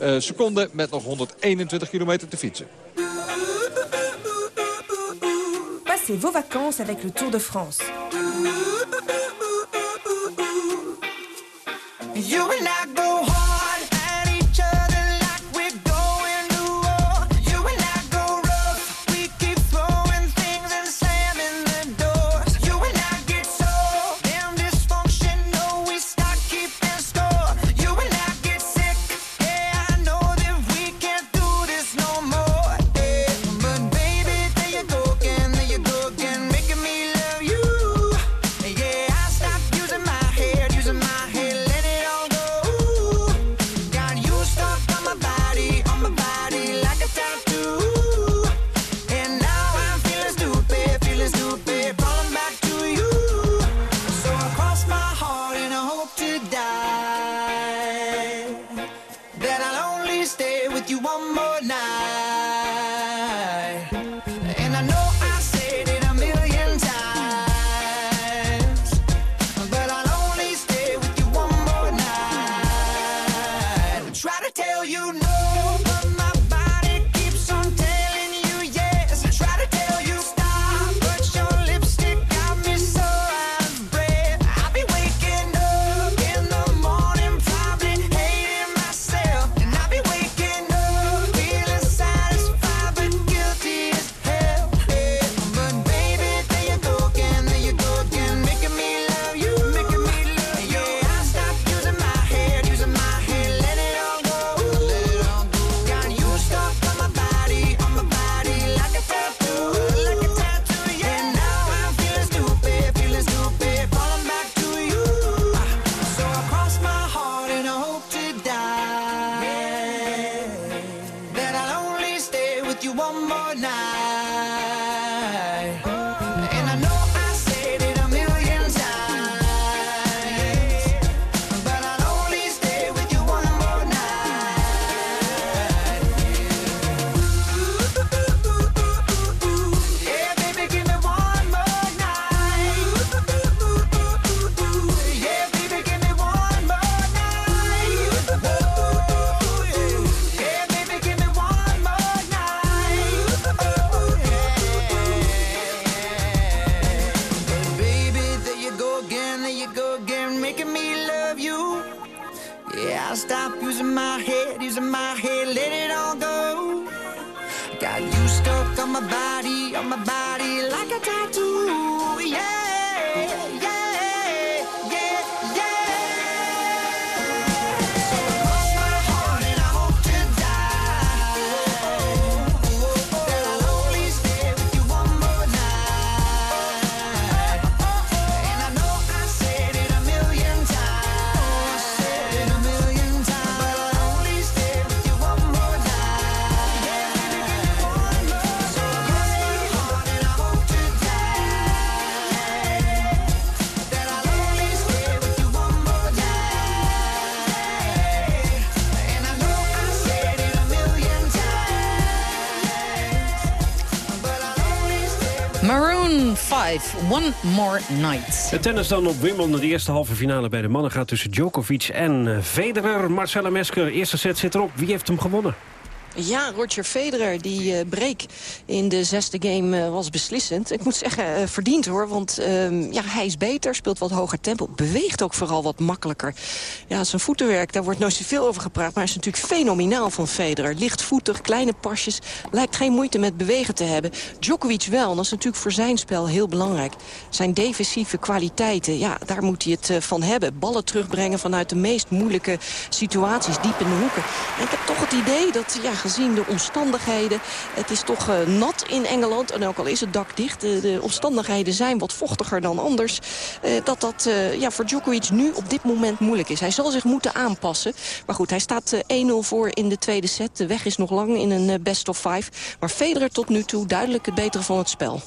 uh, seconden met nog 121 kilometer te fietsen. Passez vos vacances avec le Tour de France. You and I go hard One More Night. Het tennis dan op Wimbledon. De eerste halve finale bij de mannen gaat tussen Djokovic en eh, Federer. Marcella Mesker, eerste set zit erop. Wie heeft hem gewonnen? Ja, Roger Federer, die eh, break in de zesde game eh, was beslissend. Ik moet zeggen, eh, verdiend hoor, want ehm, ja, hij is beter, speelt wat hoger tempo. Beweegt ook vooral wat makkelijker. Ja, zijn voetenwerk, daar wordt nooit zoveel over gepraat... maar is natuurlijk fenomenaal van Federer. Lichtvoetig, kleine pasjes, lijkt geen moeite met bewegen te hebben. Djokovic wel, en dat is natuurlijk voor zijn spel heel belangrijk. Zijn defensieve kwaliteiten, ja, daar moet hij het van hebben. Ballen terugbrengen vanuit de meest moeilijke situaties, diep in de hoeken. En ik heb toch het idee dat, ja, gezien de omstandigheden... het is toch eh, nat in Engeland, en ook al is het dak dicht... de, de omstandigheden zijn wat vochtiger dan anders... eh, dat dat eh, ja, voor Djokovic nu op dit moment moeilijk is. Hij zal zich moeten aanpassen. Maar goed, hij staat eh, 1-0 voor in de tweede set. De weg is nog lang in een best of five. Maar Federer tot nu toe duidelijk het betere van het spel.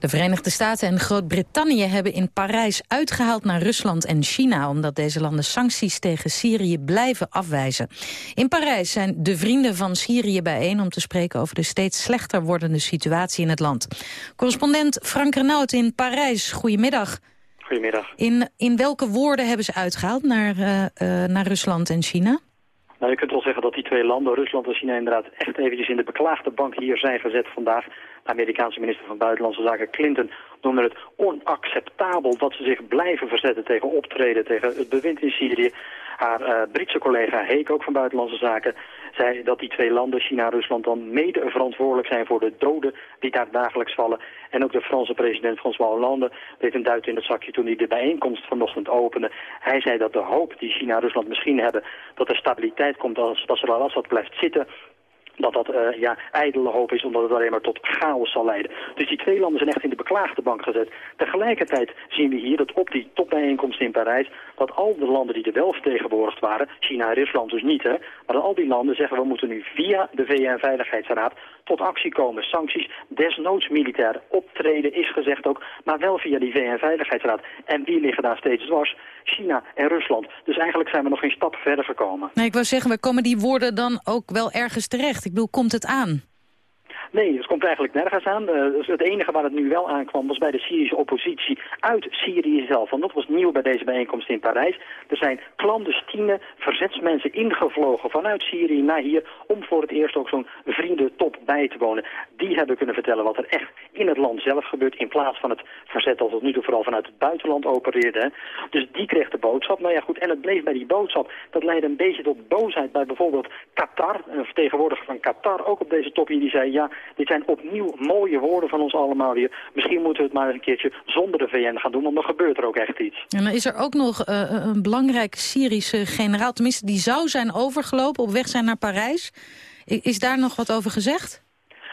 De Verenigde Staten en Groot-Brittannië hebben in Parijs uitgehaald naar Rusland en China... omdat deze landen sancties tegen Syrië blijven afwijzen. In Parijs zijn de vrienden van Syrië bijeen om te spreken... over de steeds slechter wordende situatie in het land. Correspondent Frank Renaud in Parijs, goedemiddag. Goedemiddag. In, in welke woorden hebben ze uitgehaald naar, eh, eh, naar Rusland en China? Nou, je kunt wel zeggen dat die twee landen, Rusland en China, inderdaad echt eventjes in de beklaagde bank hier zijn gezet vandaag. De Amerikaanse minister van Buitenlandse Zaken Clinton noemde het onacceptabel dat ze zich blijven verzetten tegen optreden, tegen het bewind in Syrië. Haar eh, Britse collega Heek, ook van Buitenlandse Zaken, zei dat die twee landen, China en Rusland, dan mede verantwoordelijk zijn voor de doden die daar dagelijks vallen. En ook de Franse president François Hollande deed een duit in het zakje toen hij de bijeenkomst vanochtend opende. Hij zei dat de hoop die China en Rusland misschien hebben, dat er stabiliteit komt als Bashar al-Assad blijft zitten, dat dat eh, ja, ijdele hoop is, omdat het alleen maar tot chaos zal leiden. Dus die twee landen zijn echt in de beklaagde bank gezet. Tegelijkertijd zien we hier dat op die topbijeenkomst in Parijs, dat al de landen die er wel vertegenwoordigd waren, China en Rusland dus niet, hè, maar dat al die landen zeggen we moeten nu via de VN-veiligheidsraad tot actie komen. Sancties, desnoods militair optreden is gezegd ook, maar wel via die VN-veiligheidsraad. En wie liggen daar steeds dwars? China en Rusland. Dus eigenlijk zijn we nog geen stap verder gekomen. Nee, ik wou zeggen, we komen die woorden dan ook wel ergens terecht? Bedoel, komt het aan? Nee, het komt eigenlijk nergens aan. Eh, dus het enige waar het nu wel aankwam was bij de Syrische oppositie uit Syrië zelf. Want dat was nieuw bij deze bijeenkomst in Parijs. Er zijn clandestine verzetsmensen ingevlogen vanuit Syrië naar hier... om voor het eerst ook zo'n vriendentop bij te wonen. Die hebben kunnen vertellen wat er echt in het land zelf gebeurt... in plaats van het verzet dat tot nu toe vooral vanuit het buitenland opereerde. Dus die kreeg de boodschap. Nou ja, goed, en het bleef bij die boodschap. Dat leidde een beetje tot boosheid bij bijvoorbeeld Qatar. Een vertegenwoordiger van Qatar, ook op deze top die zei... ja, dit zijn opnieuw mooie woorden van ons allemaal hier. Misschien moeten we het maar eens een keertje zonder de VN gaan doen, want dan gebeurt er ook echt iets. En dan is er ook nog eh, een belangrijke Syrische generaal, tenminste die zou zijn overgelopen, op weg zijn naar Parijs. Is daar nog wat over gezegd?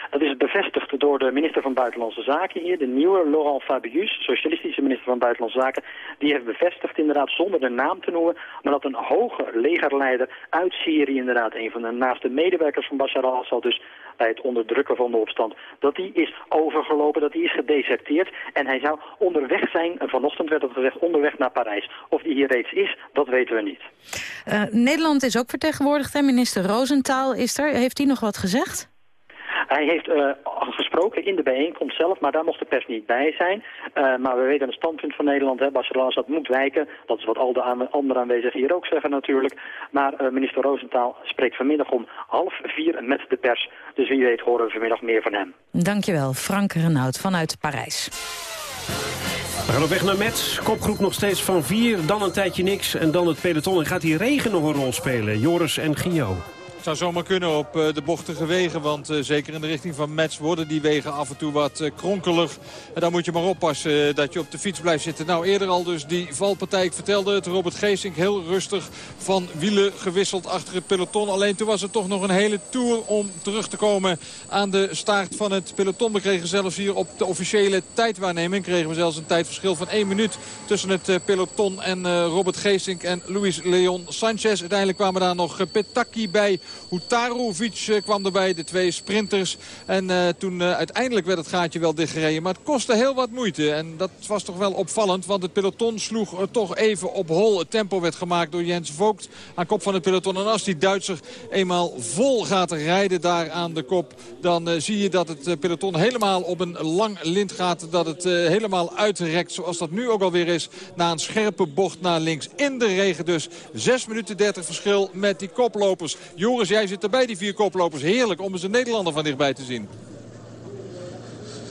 Dat is bevestigd door de minister van Buitenlandse Zaken hier, de nieuwe Laurent Fabius, socialistische minister van Buitenlandse Zaken. Die heeft bevestigd inderdaad, zonder de naam te noemen, maar dat een hoge legerleider uit Syrië inderdaad, een van de naaste medewerkers van Bashar al-Assad dus, bij het onderdrukken van de opstand, dat die is overgelopen, dat die is gedeserteerd en hij zou onderweg zijn, en vanochtend werd het gezegd, onderweg naar Parijs. Of die hier reeds is, dat weten we niet. Eh, Nederland is ook vertegenwoordigd, hè? minister Roosentaal is er. Heeft hij nog wat gezegd? Hij heeft eh, gesproken in de bijeenkomst zelf, maar daar mocht de pers niet bij zijn. Eh, maar we weten het standpunt van Nederland, hè, Bashar al-Assad moet wijken. Dat is wat al de aan- andere aanwezigen hier ook zeggen natuurlijk. Maar eh, minister Roosentaal spreekt vanmiddag om half vier met de pers. Dus wie weet horen we vanmiddag meer van hem. Dankjewel, Frank Renaud vanuit Parijs. We gaan op weg naar Metz. Kopgroep nog steeds van vier, dan een tijdje niks en dan het peloton. En gaat die regen nog een rol spelen? Joris en Gio. Zou zomaar kunnen op eh, de bochtige wegen. Want eh, zeker in de richting van Metz worden die wegen af en toe wat eh, kronkelig. En dan moet je maar oppassen dat je op de fiets blijft zitten. Nou, eerder al dus die valpartij. Ik vertelde het, Robert Geesink heel rustig van wielen gewisseld achter het peloton. Alleen toen was het toch nog een hele tour om terug te komen aan de staart van het peloton. We kregen zelfs hier op de officiële tijdwaarneming... kregen we zelfs een tijdverschil van één minuut tussen het peloton en Robert Geesink en Luis Leon Sanchez. Uiteindelijk kwamen daar nog Petaki bij Hutarovic eh, kwam erbij, de twee sprinters. En eh, toen eh, uiteindelijk werd het gaatje wel dichtgereden. Maar het kostte heel wat moeite. En dat was toch wel opvallend. Want het peloton sloeg toch even op hol. Het tempo werd gemaakt door Jens Vogt aan kop van het peloton. En als die Duitser eenmaal vol gaat rijden daar aan de kop... dan zie je dat het peloton helemaal op een lang lint gaat. Dat het helemaal uitrekt zoals dat nu ook alweer is. Na een scherpe bocht naar links. In de regen dus. 6 minuten 30 verschil met die koplopers. Joris, jij zit erbij, die vier koplopers. Heerlijk om eens een Nederlander van dichtbij te zien.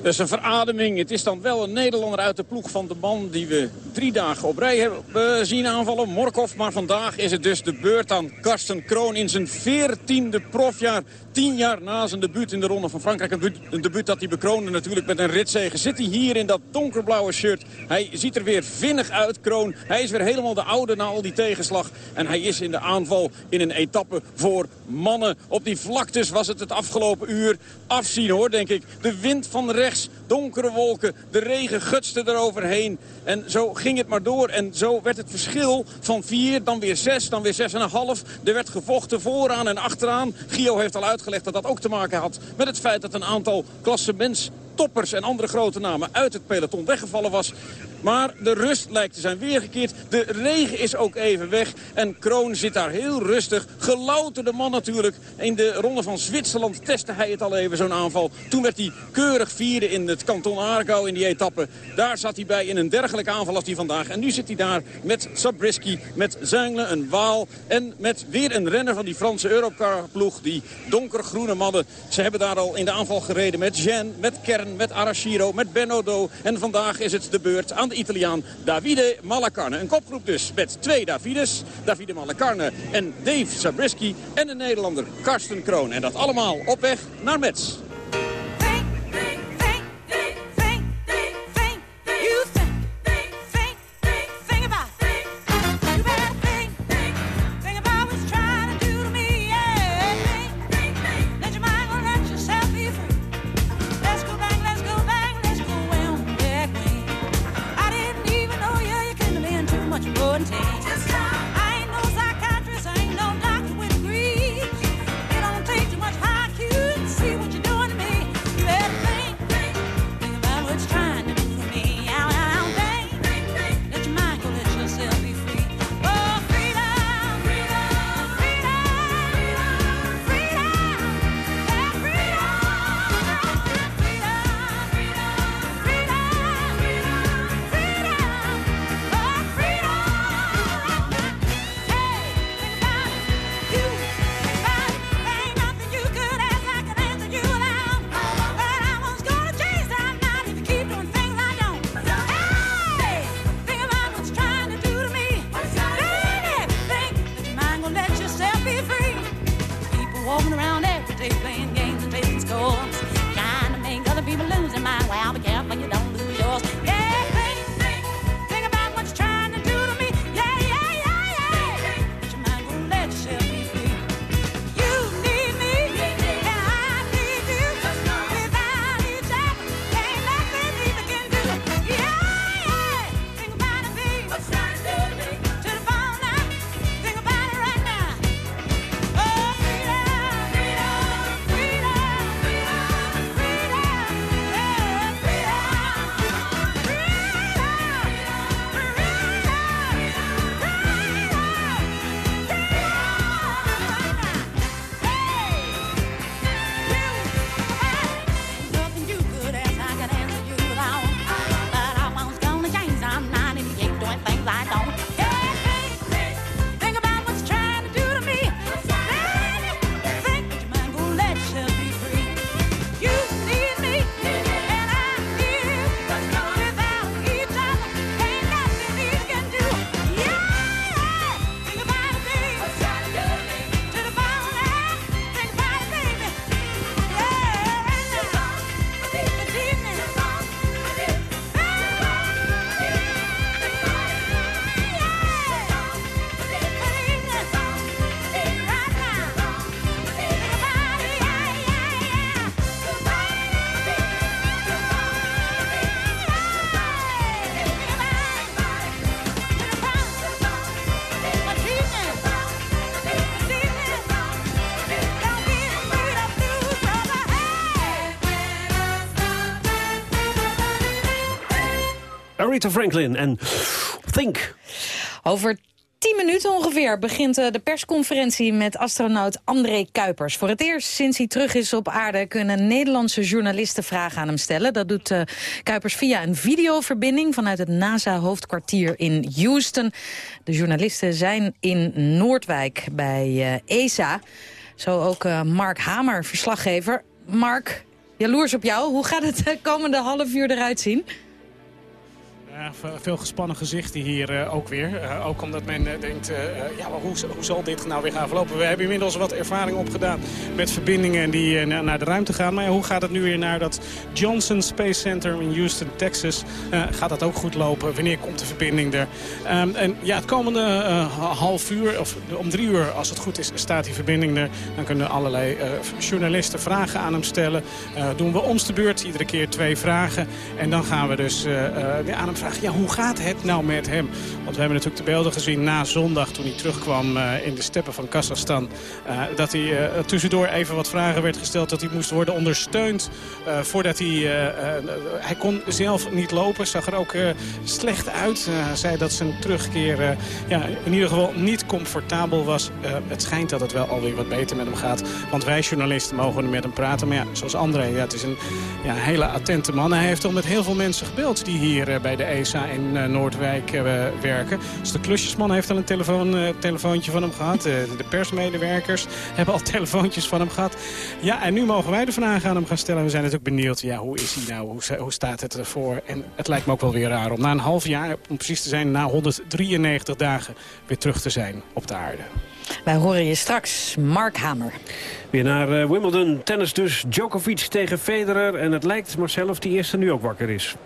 Is een verademing. Het is dan wel een Nederlander uit de ploeg van de man die we drie dagen op rij hebben zien aanvallen. Morkov. Maar vandaag is het dus de beurt aan Karsten Kroon in zijn veertiende profjaar. Tien jaar na zijn debuut in de Ronde van Frankrijk. Een, debuut, dat hij bekroonde natuurlijk met een ritzege. Zit hij hier in dat donkerblauwe shirt. Hij ziet er weer vinnig uit, Kroon. Hij is weer helemaal de oude na al die tegenslag. En hij is in de aanval in een etappe voor mannen. Op die vlaktes was het het afgelopen uur afzien hoor, denk ik. De wind van rechts, donkere wolken, de regen gutste eroverheen. En zo ging het maar door. En zo werd het verschil van vier, dan weer zes, dan weer zes en een half. Er werd gevochten vooraan en achteraan. Gio heeft al uitgelegd dat dat ook te maken had met het feit dat een aantal klassements toppers en andere grote namen uit het peloton weggevallen was. Maar de rust lijkt te zijn weergekeerd. De regen is ook even weg. En Kroon zit daar heel rustig. Gelouterde man natuurlijk. In de ronde van Zwitserland testte hij het al even, zo'n aanval. Toen werd hij keurig vierde in het kanton Aargau in die etappe. Daar zat hij bij in een dergelijke aanval als die vandaag. En nu zit hij daar met Sabrisky, met Zenglen, een Waal... en met weer een renner van die Franse Europcar-ploeg. Die donkergroene mannen. Ze hebben daar al in de aanval gereden met Jean, met Kern, met Arashiro, met Benodo. En vandaag is het de beurt aan de Italiaan Davide Malacarne. Een kopgroep dus met twee Davides. Davide Malacarne en Dave Sabrisky. En de Nederlander Karsten Kroon. En dat allemaal op weg naar Metz. around every day playing games and making scores. Franklin en Think. Over 10 minuten ongeveer begint eh, de persconferentie met astronaut André Kuipers. Voor het eerst sinds hij terug is op aarde kunnen Nederlandse journalisten vragen aan hem stellen. Dat doet eh, Kuipers via een videoverbinding vanuit het NASA-hoofdkwartier in Houston. De journalisten zijn in Noordwijk bij eh, ESA. Zo ook Mark Hamer, verslaggever. Mark, jaloers op jou. Hoe gaat het de komende half uur eruit zien? Veel gespannen gezichten hier eh, ook weer. Eh, ook omdat men eh, denkt, ja, maar hoe, hoe zal dit nou weer gaan verlopen? We hebben inmiddels wat ervaring opgedaan met verbindingen die na- naar de ruimte gaan. Maar hoe gaat het nu weer naar dat Johnson Space Center in Houston, Texas? Gaat dat ook goed lopen? Wanneer komt de verbinding er? Ehm, en ja, het komende half uur, of om drie uur als het goed is, staat die verbinding er. Dan kunnen allerlei journalisten vragen aan hem stellen. Doen we ons de beurt, iedere keer twee vragen. En dan gaan we dus aan hem vragen, ja, hoe gaat het nou met hem? Want we hebben natuurlijk de beelden gezien na zondag toen hij terugkwam eh, in de steppen van Kazachstan. eh, dat hij eh, tussendoor even wat vragen werd gesteld, dat hij moest worden ondersteund. voordat hij, hij kon zelf niet lopen, zag er ook slecht uit. Hij zei dat zijn terugkeer ja, in ieder geval niet comfortabel was. Het schijnt dat het wel alweer wat beter met hem gaat. Want wij journalisten mogen nu met hem praten. Maar ja, zoals André, ja, het is een ja, hele attente man. Hij heeft al met heel veel mensen gebeld die hier bij de ESA in eh, Noordwijk eh, werken. Dus de klusjesman heeft al een telefoon, eh, telefoontje van hem gehad. Eh, de persmedewerkers hebben al telefoontjes van hem gehad. Ja, en nu mogen wij de vragen aan hem gaan stellen. We zijn natuurlijk benieuwd, ja, hoe is hij nou? Hoe, hoe staat het ervoor? En het lijkt me ook wel weer raar om na een half jaar, om precies te zijn, na 193 dagen weer terug te zijn op de aarde. Wij horen je straks, Mark Hamer. Weer naar eh, Wimbledon. Tennis dus. Djokovic tegen Federer. En het lijkt Marcel of die eerste nu ook wakker is.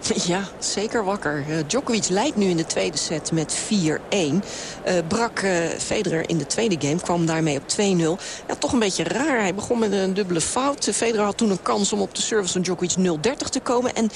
Ja, zeker wakker. Eh, Djokovic leidt nu in de tweede set met 4-1. Eh, brak eh, Federer in de tweede game, kwam daarmee op 2-0. Ja, toch een beetje raar. Hij begon met een dubbele fout. Federer had toen een kans om op de service van Djokovic 0-30 te komen. En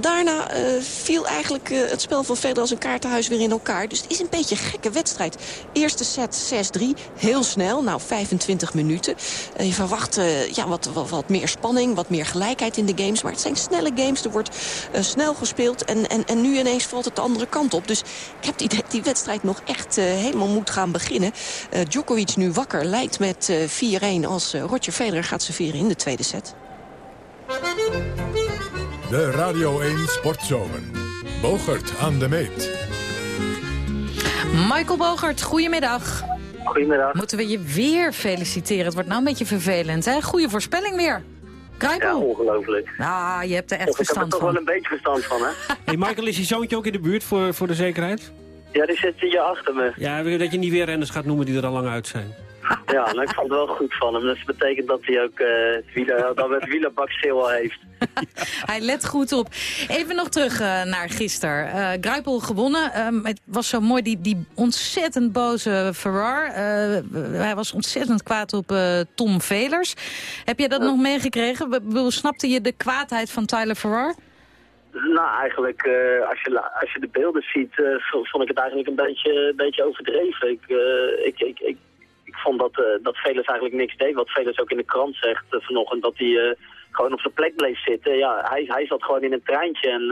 daarna viel eigenlijk het spel van Federer als een kaartenhuis weer in elkaar. Dus het is een beetje een gekke wedstrijd. Eerste set 6-3, heel snel, nou 25 minuten. Je verwacht ja, wat, wat, wat meer spanning, wat meer gelijkheid in de games. Maar het zijn snelle games, er wordt eh, gespeeld. En, en, en nu ineens valt het de andere kant op. Dus ik heb dat die wedstrijd nog echt eh, helemaal moet gaan beginnen. Eh, Djokovic nu wakker, leidt met eh 4-1 als eh, Roger Federer gaat serveren in de tweede set. De Radio 1 Sportzomer. Bogert aan de meet. Michael Bogert, goedemiddag. Goedemiddag. Moeten we je weer feliciteren? Het wordt nou een beetje vervelend, hè? Goede voorspelling weer. Kruipel. Ja, ongelooflijk. Ah, je hebt er echt Of ik heb er verstand toch wel van. een beetje verstand van, hè? Hey Michael, is je zoontje ook in de buurt voor, voor de zekerheid? Ja, die zit hier achter me. Ja, dat je niet weer renners gaat noemen die er al lang uit zijn. Ja, nou, ik vond het wel goed van hem. Dat betekent dat hij ook eh het wieler, dat het wielerbakschil heeft. Hij let goed op. Even nog terug eh, naar gisteren. Eh Gruipel gewonnen. Ehm, het was zo mooi, die, die ontzettend boze Ferrar. Eh, hij was ontzettend kwaad op eh, Tom Velers. Heb je dat nog meegekregen? Snapte je de kwaadheid van Tyler Ferrar? Nou, eigenlijk, eh, als, je, als je de beelden ziet, eh, vond ik het eigenlijk een beetje, een beetje overdreven. Ik, eh, ik, ik, ik, ik vond dat, eh dat Velers eigenlijk niks deed. Wat Velers ook in de krant zegt eh, vanochtend, dat hij eh, gewoon op zijn plek bleef zitten. Ja, hij, hij zat gewoon in een treintje en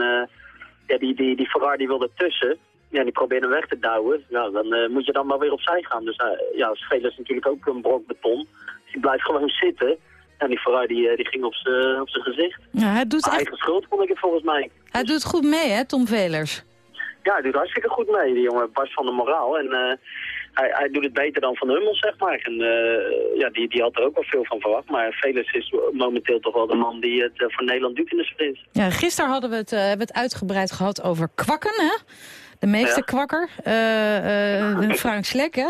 ja, die, die, die Ferrari die wilde tussen. Ja, die probeerde hem weg te duwen. Ja, dan moet je dan maar weer opzij gaan. Dus eh, ja, Velers is natuurlijk ook een brok beton. Dus die blijft gewoon zitten. En die Ferrari die, die ging op zijn op zijn gezicht. Ja, hij doet echt, Eigen schuld vond ik het volgens mij. hij doet goed mee, hè, Tom Velers? Ja, hij doet hartstikke goed mee, die jongen. Barst van de moraal. En hij, hij doet het beter dan Van Hummel, zeg maar. En eh, ja, die, die had er ook wel veel van verwacht. Maar Velers is momenteel toch wel de man die het eh, voor Nederland doet in de sprint. Ja, gisteren hadden we het, eh, hebben we het uitgebreid gehad over kwakken, hè? De meeste Ja. kwakker, eh, Frank Slek, hè?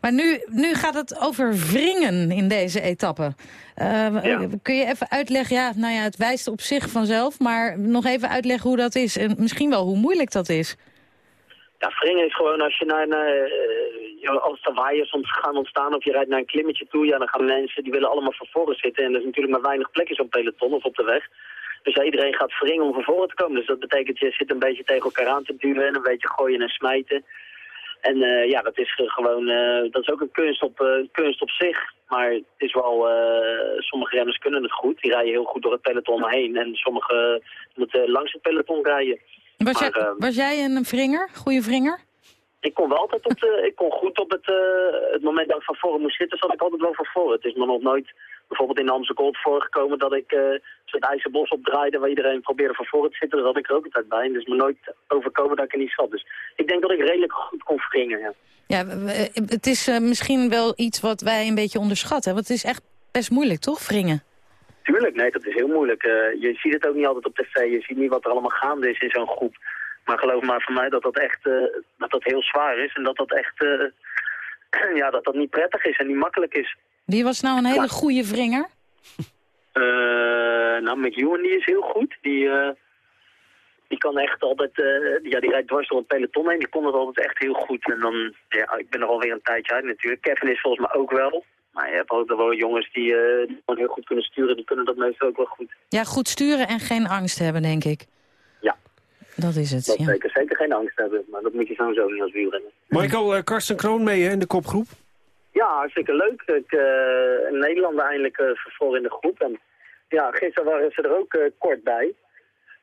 Maar nu, nu gaat het over wringen in deze etappe. Ja. Kun je even uitleggen, ja, nou ja, het wijst op zich vanzelf... maar nog even uitleggen hoe dat is en misschien wel hoe moeilijk dat is. Ja, wringen is gewoon als je naar, naar ja, als er ont- gaan ontstaan of je rijdt naar een klimmetje toe, ja, dan gaan mensen, die willen allemaal van voren zitten. En er is natuurlijk maar weinig plek is op peloton of op de weg. Dus ja, iedereen gaat wringen om van voren te komen. Dus dat betekent je zit een beetje tegen elkaar aan te duwen en een beetje gooien en smijten. En eh, ja, dat is ge- gewoon, eh, dat is ook een kunst op, eh, kunst op zich. Maar het is wel, sommige renners kunnen het goed. Die rijden heel goed door het peloton heen. En sommige moeten langs het peloton rijden. Was, Maar, jij, eh, was jij een wringer? Goede wringer? Ik kon wel altijd op de, ik kon goed op het, eh, het moment dat ik van voren moest zitten, zat ik altijd wel van voren. Het is me nog nooit bijvoorbeeld in de Amsterdam Gold voorgekomen dat ik eh zo'n IJzerbos opdraaide waar iedereen probeerde van voren te zitten. Daar zat ik er ook altijd bij. En dus me nooit overkomen dat ik er niet zat. Dus ik denk dat ik redelijk goed kon wringen, ja. Ja, w- het is eh, misschien wel iets wat wij een beetje onderschatten. Want het is echt best moeilijk, toch, wringen? Tuurlijk, nee, dat is heel moeilijk. Eh, je ziet het ook niet altijd op tv. Je ziet niet wat er allemaal gaande is in zo'n groep. Maar geloof maar van mij dat dat echt eh, dat dat heel zwaar is. En dat dat echt eh, ja, dat dat niet prettig is en niet makkelijk is. Wie was nou een hele goede wringer? Eh, nou, McEwen die is heel goed. Die, die kan echt altijd, die- ja, die rijdt dwars door een peloton heen. Die kon het altijd echt heel goed. En dan, ja, ik ben er alweer een tijdje uit natuurlijk. Kevin is volgens mij ook wel. Maar je hebt ook wel jongens die, die gewoon heel goed kunnen sturen. Die kunnen dat meestal ook wel goed. Ja, goed sturen en geen angst hebben, denk ik. Dat is het, Dat ja. zeker, zeker geen angst hebben. Maar dat moet je sowieso niet als wielrenner. Michael, eh, Karsten Kroon mee hè, in de kopgroep? Ja, hartstikke leuk. Ik, eh een Nederlander eindelijk uh, voor in de groep. En ja, gisteren waren ze er ook eh, kort bij.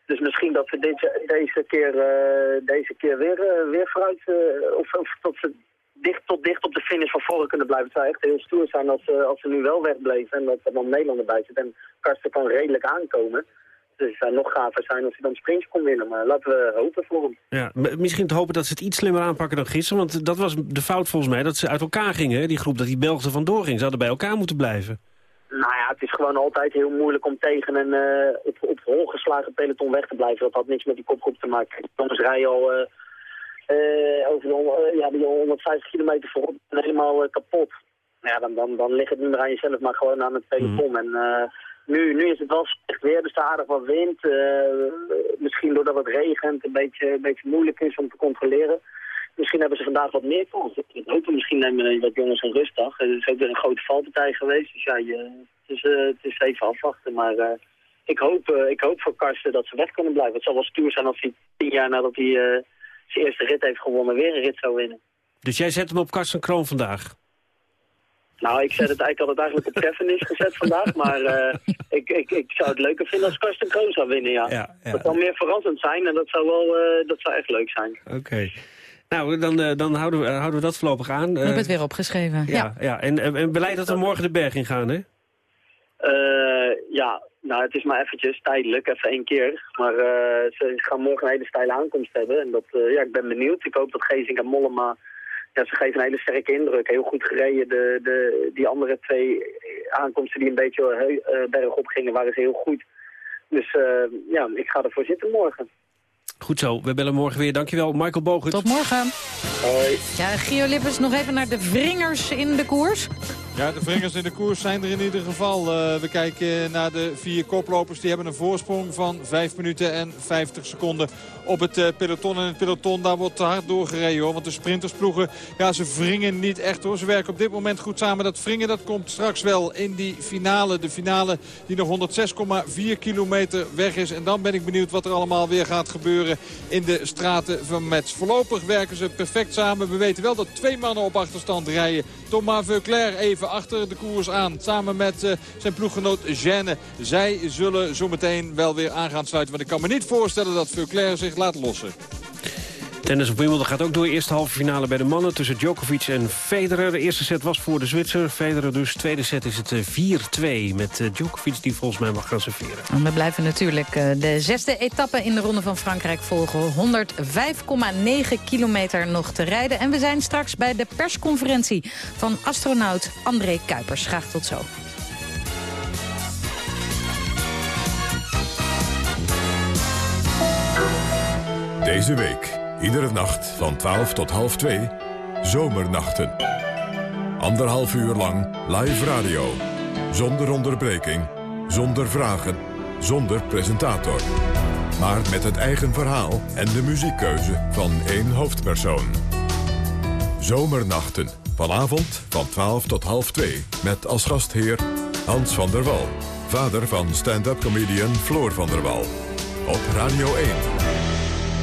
Dus misschien dat we dit, deze, keer, eh, deze keer weer, eh, weer vooruit... eh, of, of tot ze dicht, tot dicht op de finish van voren kunnen blijven. Het zou echt heel stoer zijn als, ze als ze nu wel wegbleven en dat er dan Nederlander bij zit. En Karsten kan redelijk aankomen. Dus het zou nog gaver zijn als hij dan sprintje kon winnen. Maar laten we hopen voor hem. Ja, misschien te hopen dat ze het iets slimmer aanpakken dan gisteren. Want dat was de fout volgens mij, dat ze uit elkaar gingen. Die groep, dat die Belgen vandoor ging. Ze hadden bij elkaar moeten blijven. Nou ja, het is gewoon altijd heel moeilijk om tegen een eh, op, op hol geslagen peloton weg te blijven. Dat had niks met die kopgroep te maken. Jongens rijden al eh, eh, over de, ja, die 150 kilometer voorop en helemaal kapot. Ja, dan, dan, dan ligt het niet meer aan jezelf, maar gewoon aan het peloton. En eh, nu, nu is het wel weer, dus wat wind. eh, misschien doordat het regent een beetje, een beetje moeilijk is om te controleren. Misschien hebben ze vandaag wat meer kans. Misschien nemen wat jongens een rustdag. Er is ook weer een grote valpartij geweest. Dus ja, het, is, eh, het is even afwachten. Maar eh, ik, hoop, ik hoop voor Karsten dat ze weg kunnen blijven. Het zal wel stuur zijn als hij tien jaar nadat hij zijn eerste rit heeft gewonnen... weer een rit zou winnen. Dus jij zet hem op Karsten Kroon vandaag? Nou, ik zet het eigenlijk altijd eigenlijk op Kevin is gezet vandaag. Maar eh, ik, ik, ik zou het leuker vinden als Karsten Kroon zou winnen, ja. Dat zou meer verrassend zijn en dat zou wel eh, dat zou echt leuk zijn. Oké. Nou, dan, eh, dan houden, we, houden we dat voorlopig aan. Eh, hebben het weer opgeschreven. Ja. ja, ja. En, en, en beleid dat we morgen de berg in gaan, hè? Eh, ja, nou het is maar eventjes tijdelijk, even één keer. Maar eh, ze gaan morgen een hele steile aankomst hebben. En dat, eh, ja, ik ben benieuwd. Ik hoop dat Gezink en Mollema, ja, ze geven een hele sterke indruk. Heel goed gereden. De, de, die andere twee aankomsten die een beetje heu- eh, bergop gingen, waren ze heel goed. Dus eh, ja, ik ga ervoor zitten morgen. Goed zo, we bellen morgen weer. Dankjewel, Michael Bogert. Tot morgen. Hoi. Ja, Gio Lippens, nog even naar de wringers in de koers. Ja, de wringers in de koers zijn er in ieder geval. Eh, we kijken naar de vier koplopers. Die hebben een voorsprong van 5 minuten en 50 seconden op het eh, peloton. En het peloton, daar wordt te hard doorgereden hoor. Want de sprintersploegen, ja, ze wringen niet echt hoor. Ze werken op dit moment goed samen. Dat wringen, dat komt straks wel in die finale. De finale die nog 106,4 kilometer weg is. En dan ben ik benieuwd wat er allemaal weer gaat gebeuren in de straten van Metz. Voorlopig werken ze perfect samen. We weten wel dat twee mannen op achterstand rijden. Thomas Veuclair even achter de koers aan. Samen met eh, zijn ploeggenoot Gêne. Zij zullen zometeen wel weer aan gaan sluiten. Want ik kan me niet voorstellen dat Veuclair zich laat lossen. Tennis op Wimbledon gaat ook door. Eerste halve finale bij de mannen tussen Djokovic en Federer. De eerste set was voor de Zwitser. Federer dus. Tweede set is het eh, 4-2 met eh, Djokovic die volgens mij mag gaan serveren. En we blijven natuurlijk eh, de zesde etappe in de Ronde van Frankrijk volgen. 105,9 kilometer nog te rijden. En we zijn straks bij de persconferentie van astronaut André Kuipers. Graag tot zo. Deze week, iedere nacht van 12 tot half 2, Zomernachten. Anderhalf uur lang live radio. Zonder onderbreking, zonder vragen, zonder presentator. Maar met het eigen verhaal en de muziekkeuze van één hoofdpersoon. Zomernachten, vanavond van 12 tot half 2. Met als gastheer Hans van der Wal. Vader van stand-up comedian Floor van der Wal. Op Radio 1.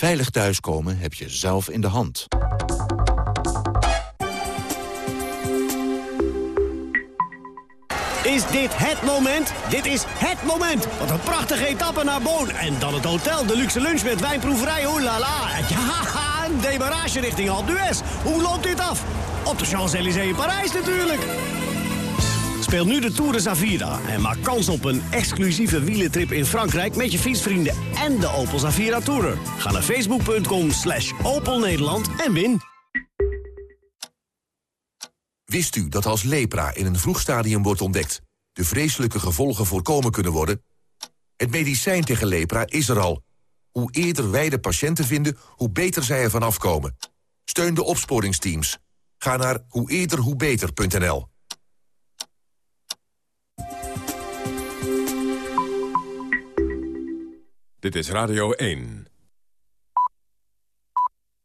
Veilig thuiskomen heb je zelf in de hand. Is dit het moment? Dit is het moment! Wat een prachtige etappe naar Boon. En dan het hotel, de luxe lunch met wijnproeverij, oh la la. Ja, een demarage richting Alpe d'Huez. Hoe loopt dit af? Op de Champs-Élysées in Parijs natuurlijk. Speel nu de Tour de Zavira en maak kans op een exclusieve wielentrip in Frankrijk... met je fietsvrienden en de Opel Zavira Tourer. Ga naar facebook.com slash Opel Nederland en win. Wist u dat als lepra in een vroeg stadium wordt ontdekt... de vreselijke gevolgen voorkomen kunnen worden? Het medicijn tegen lepra is er al. Hoe eerder wij de patiënten vinden, hoe beter zij ervan afkomen. Steun de opsporingsteams. Ga naar hoe eerder hoe beter.nl. Dit is Radio 1.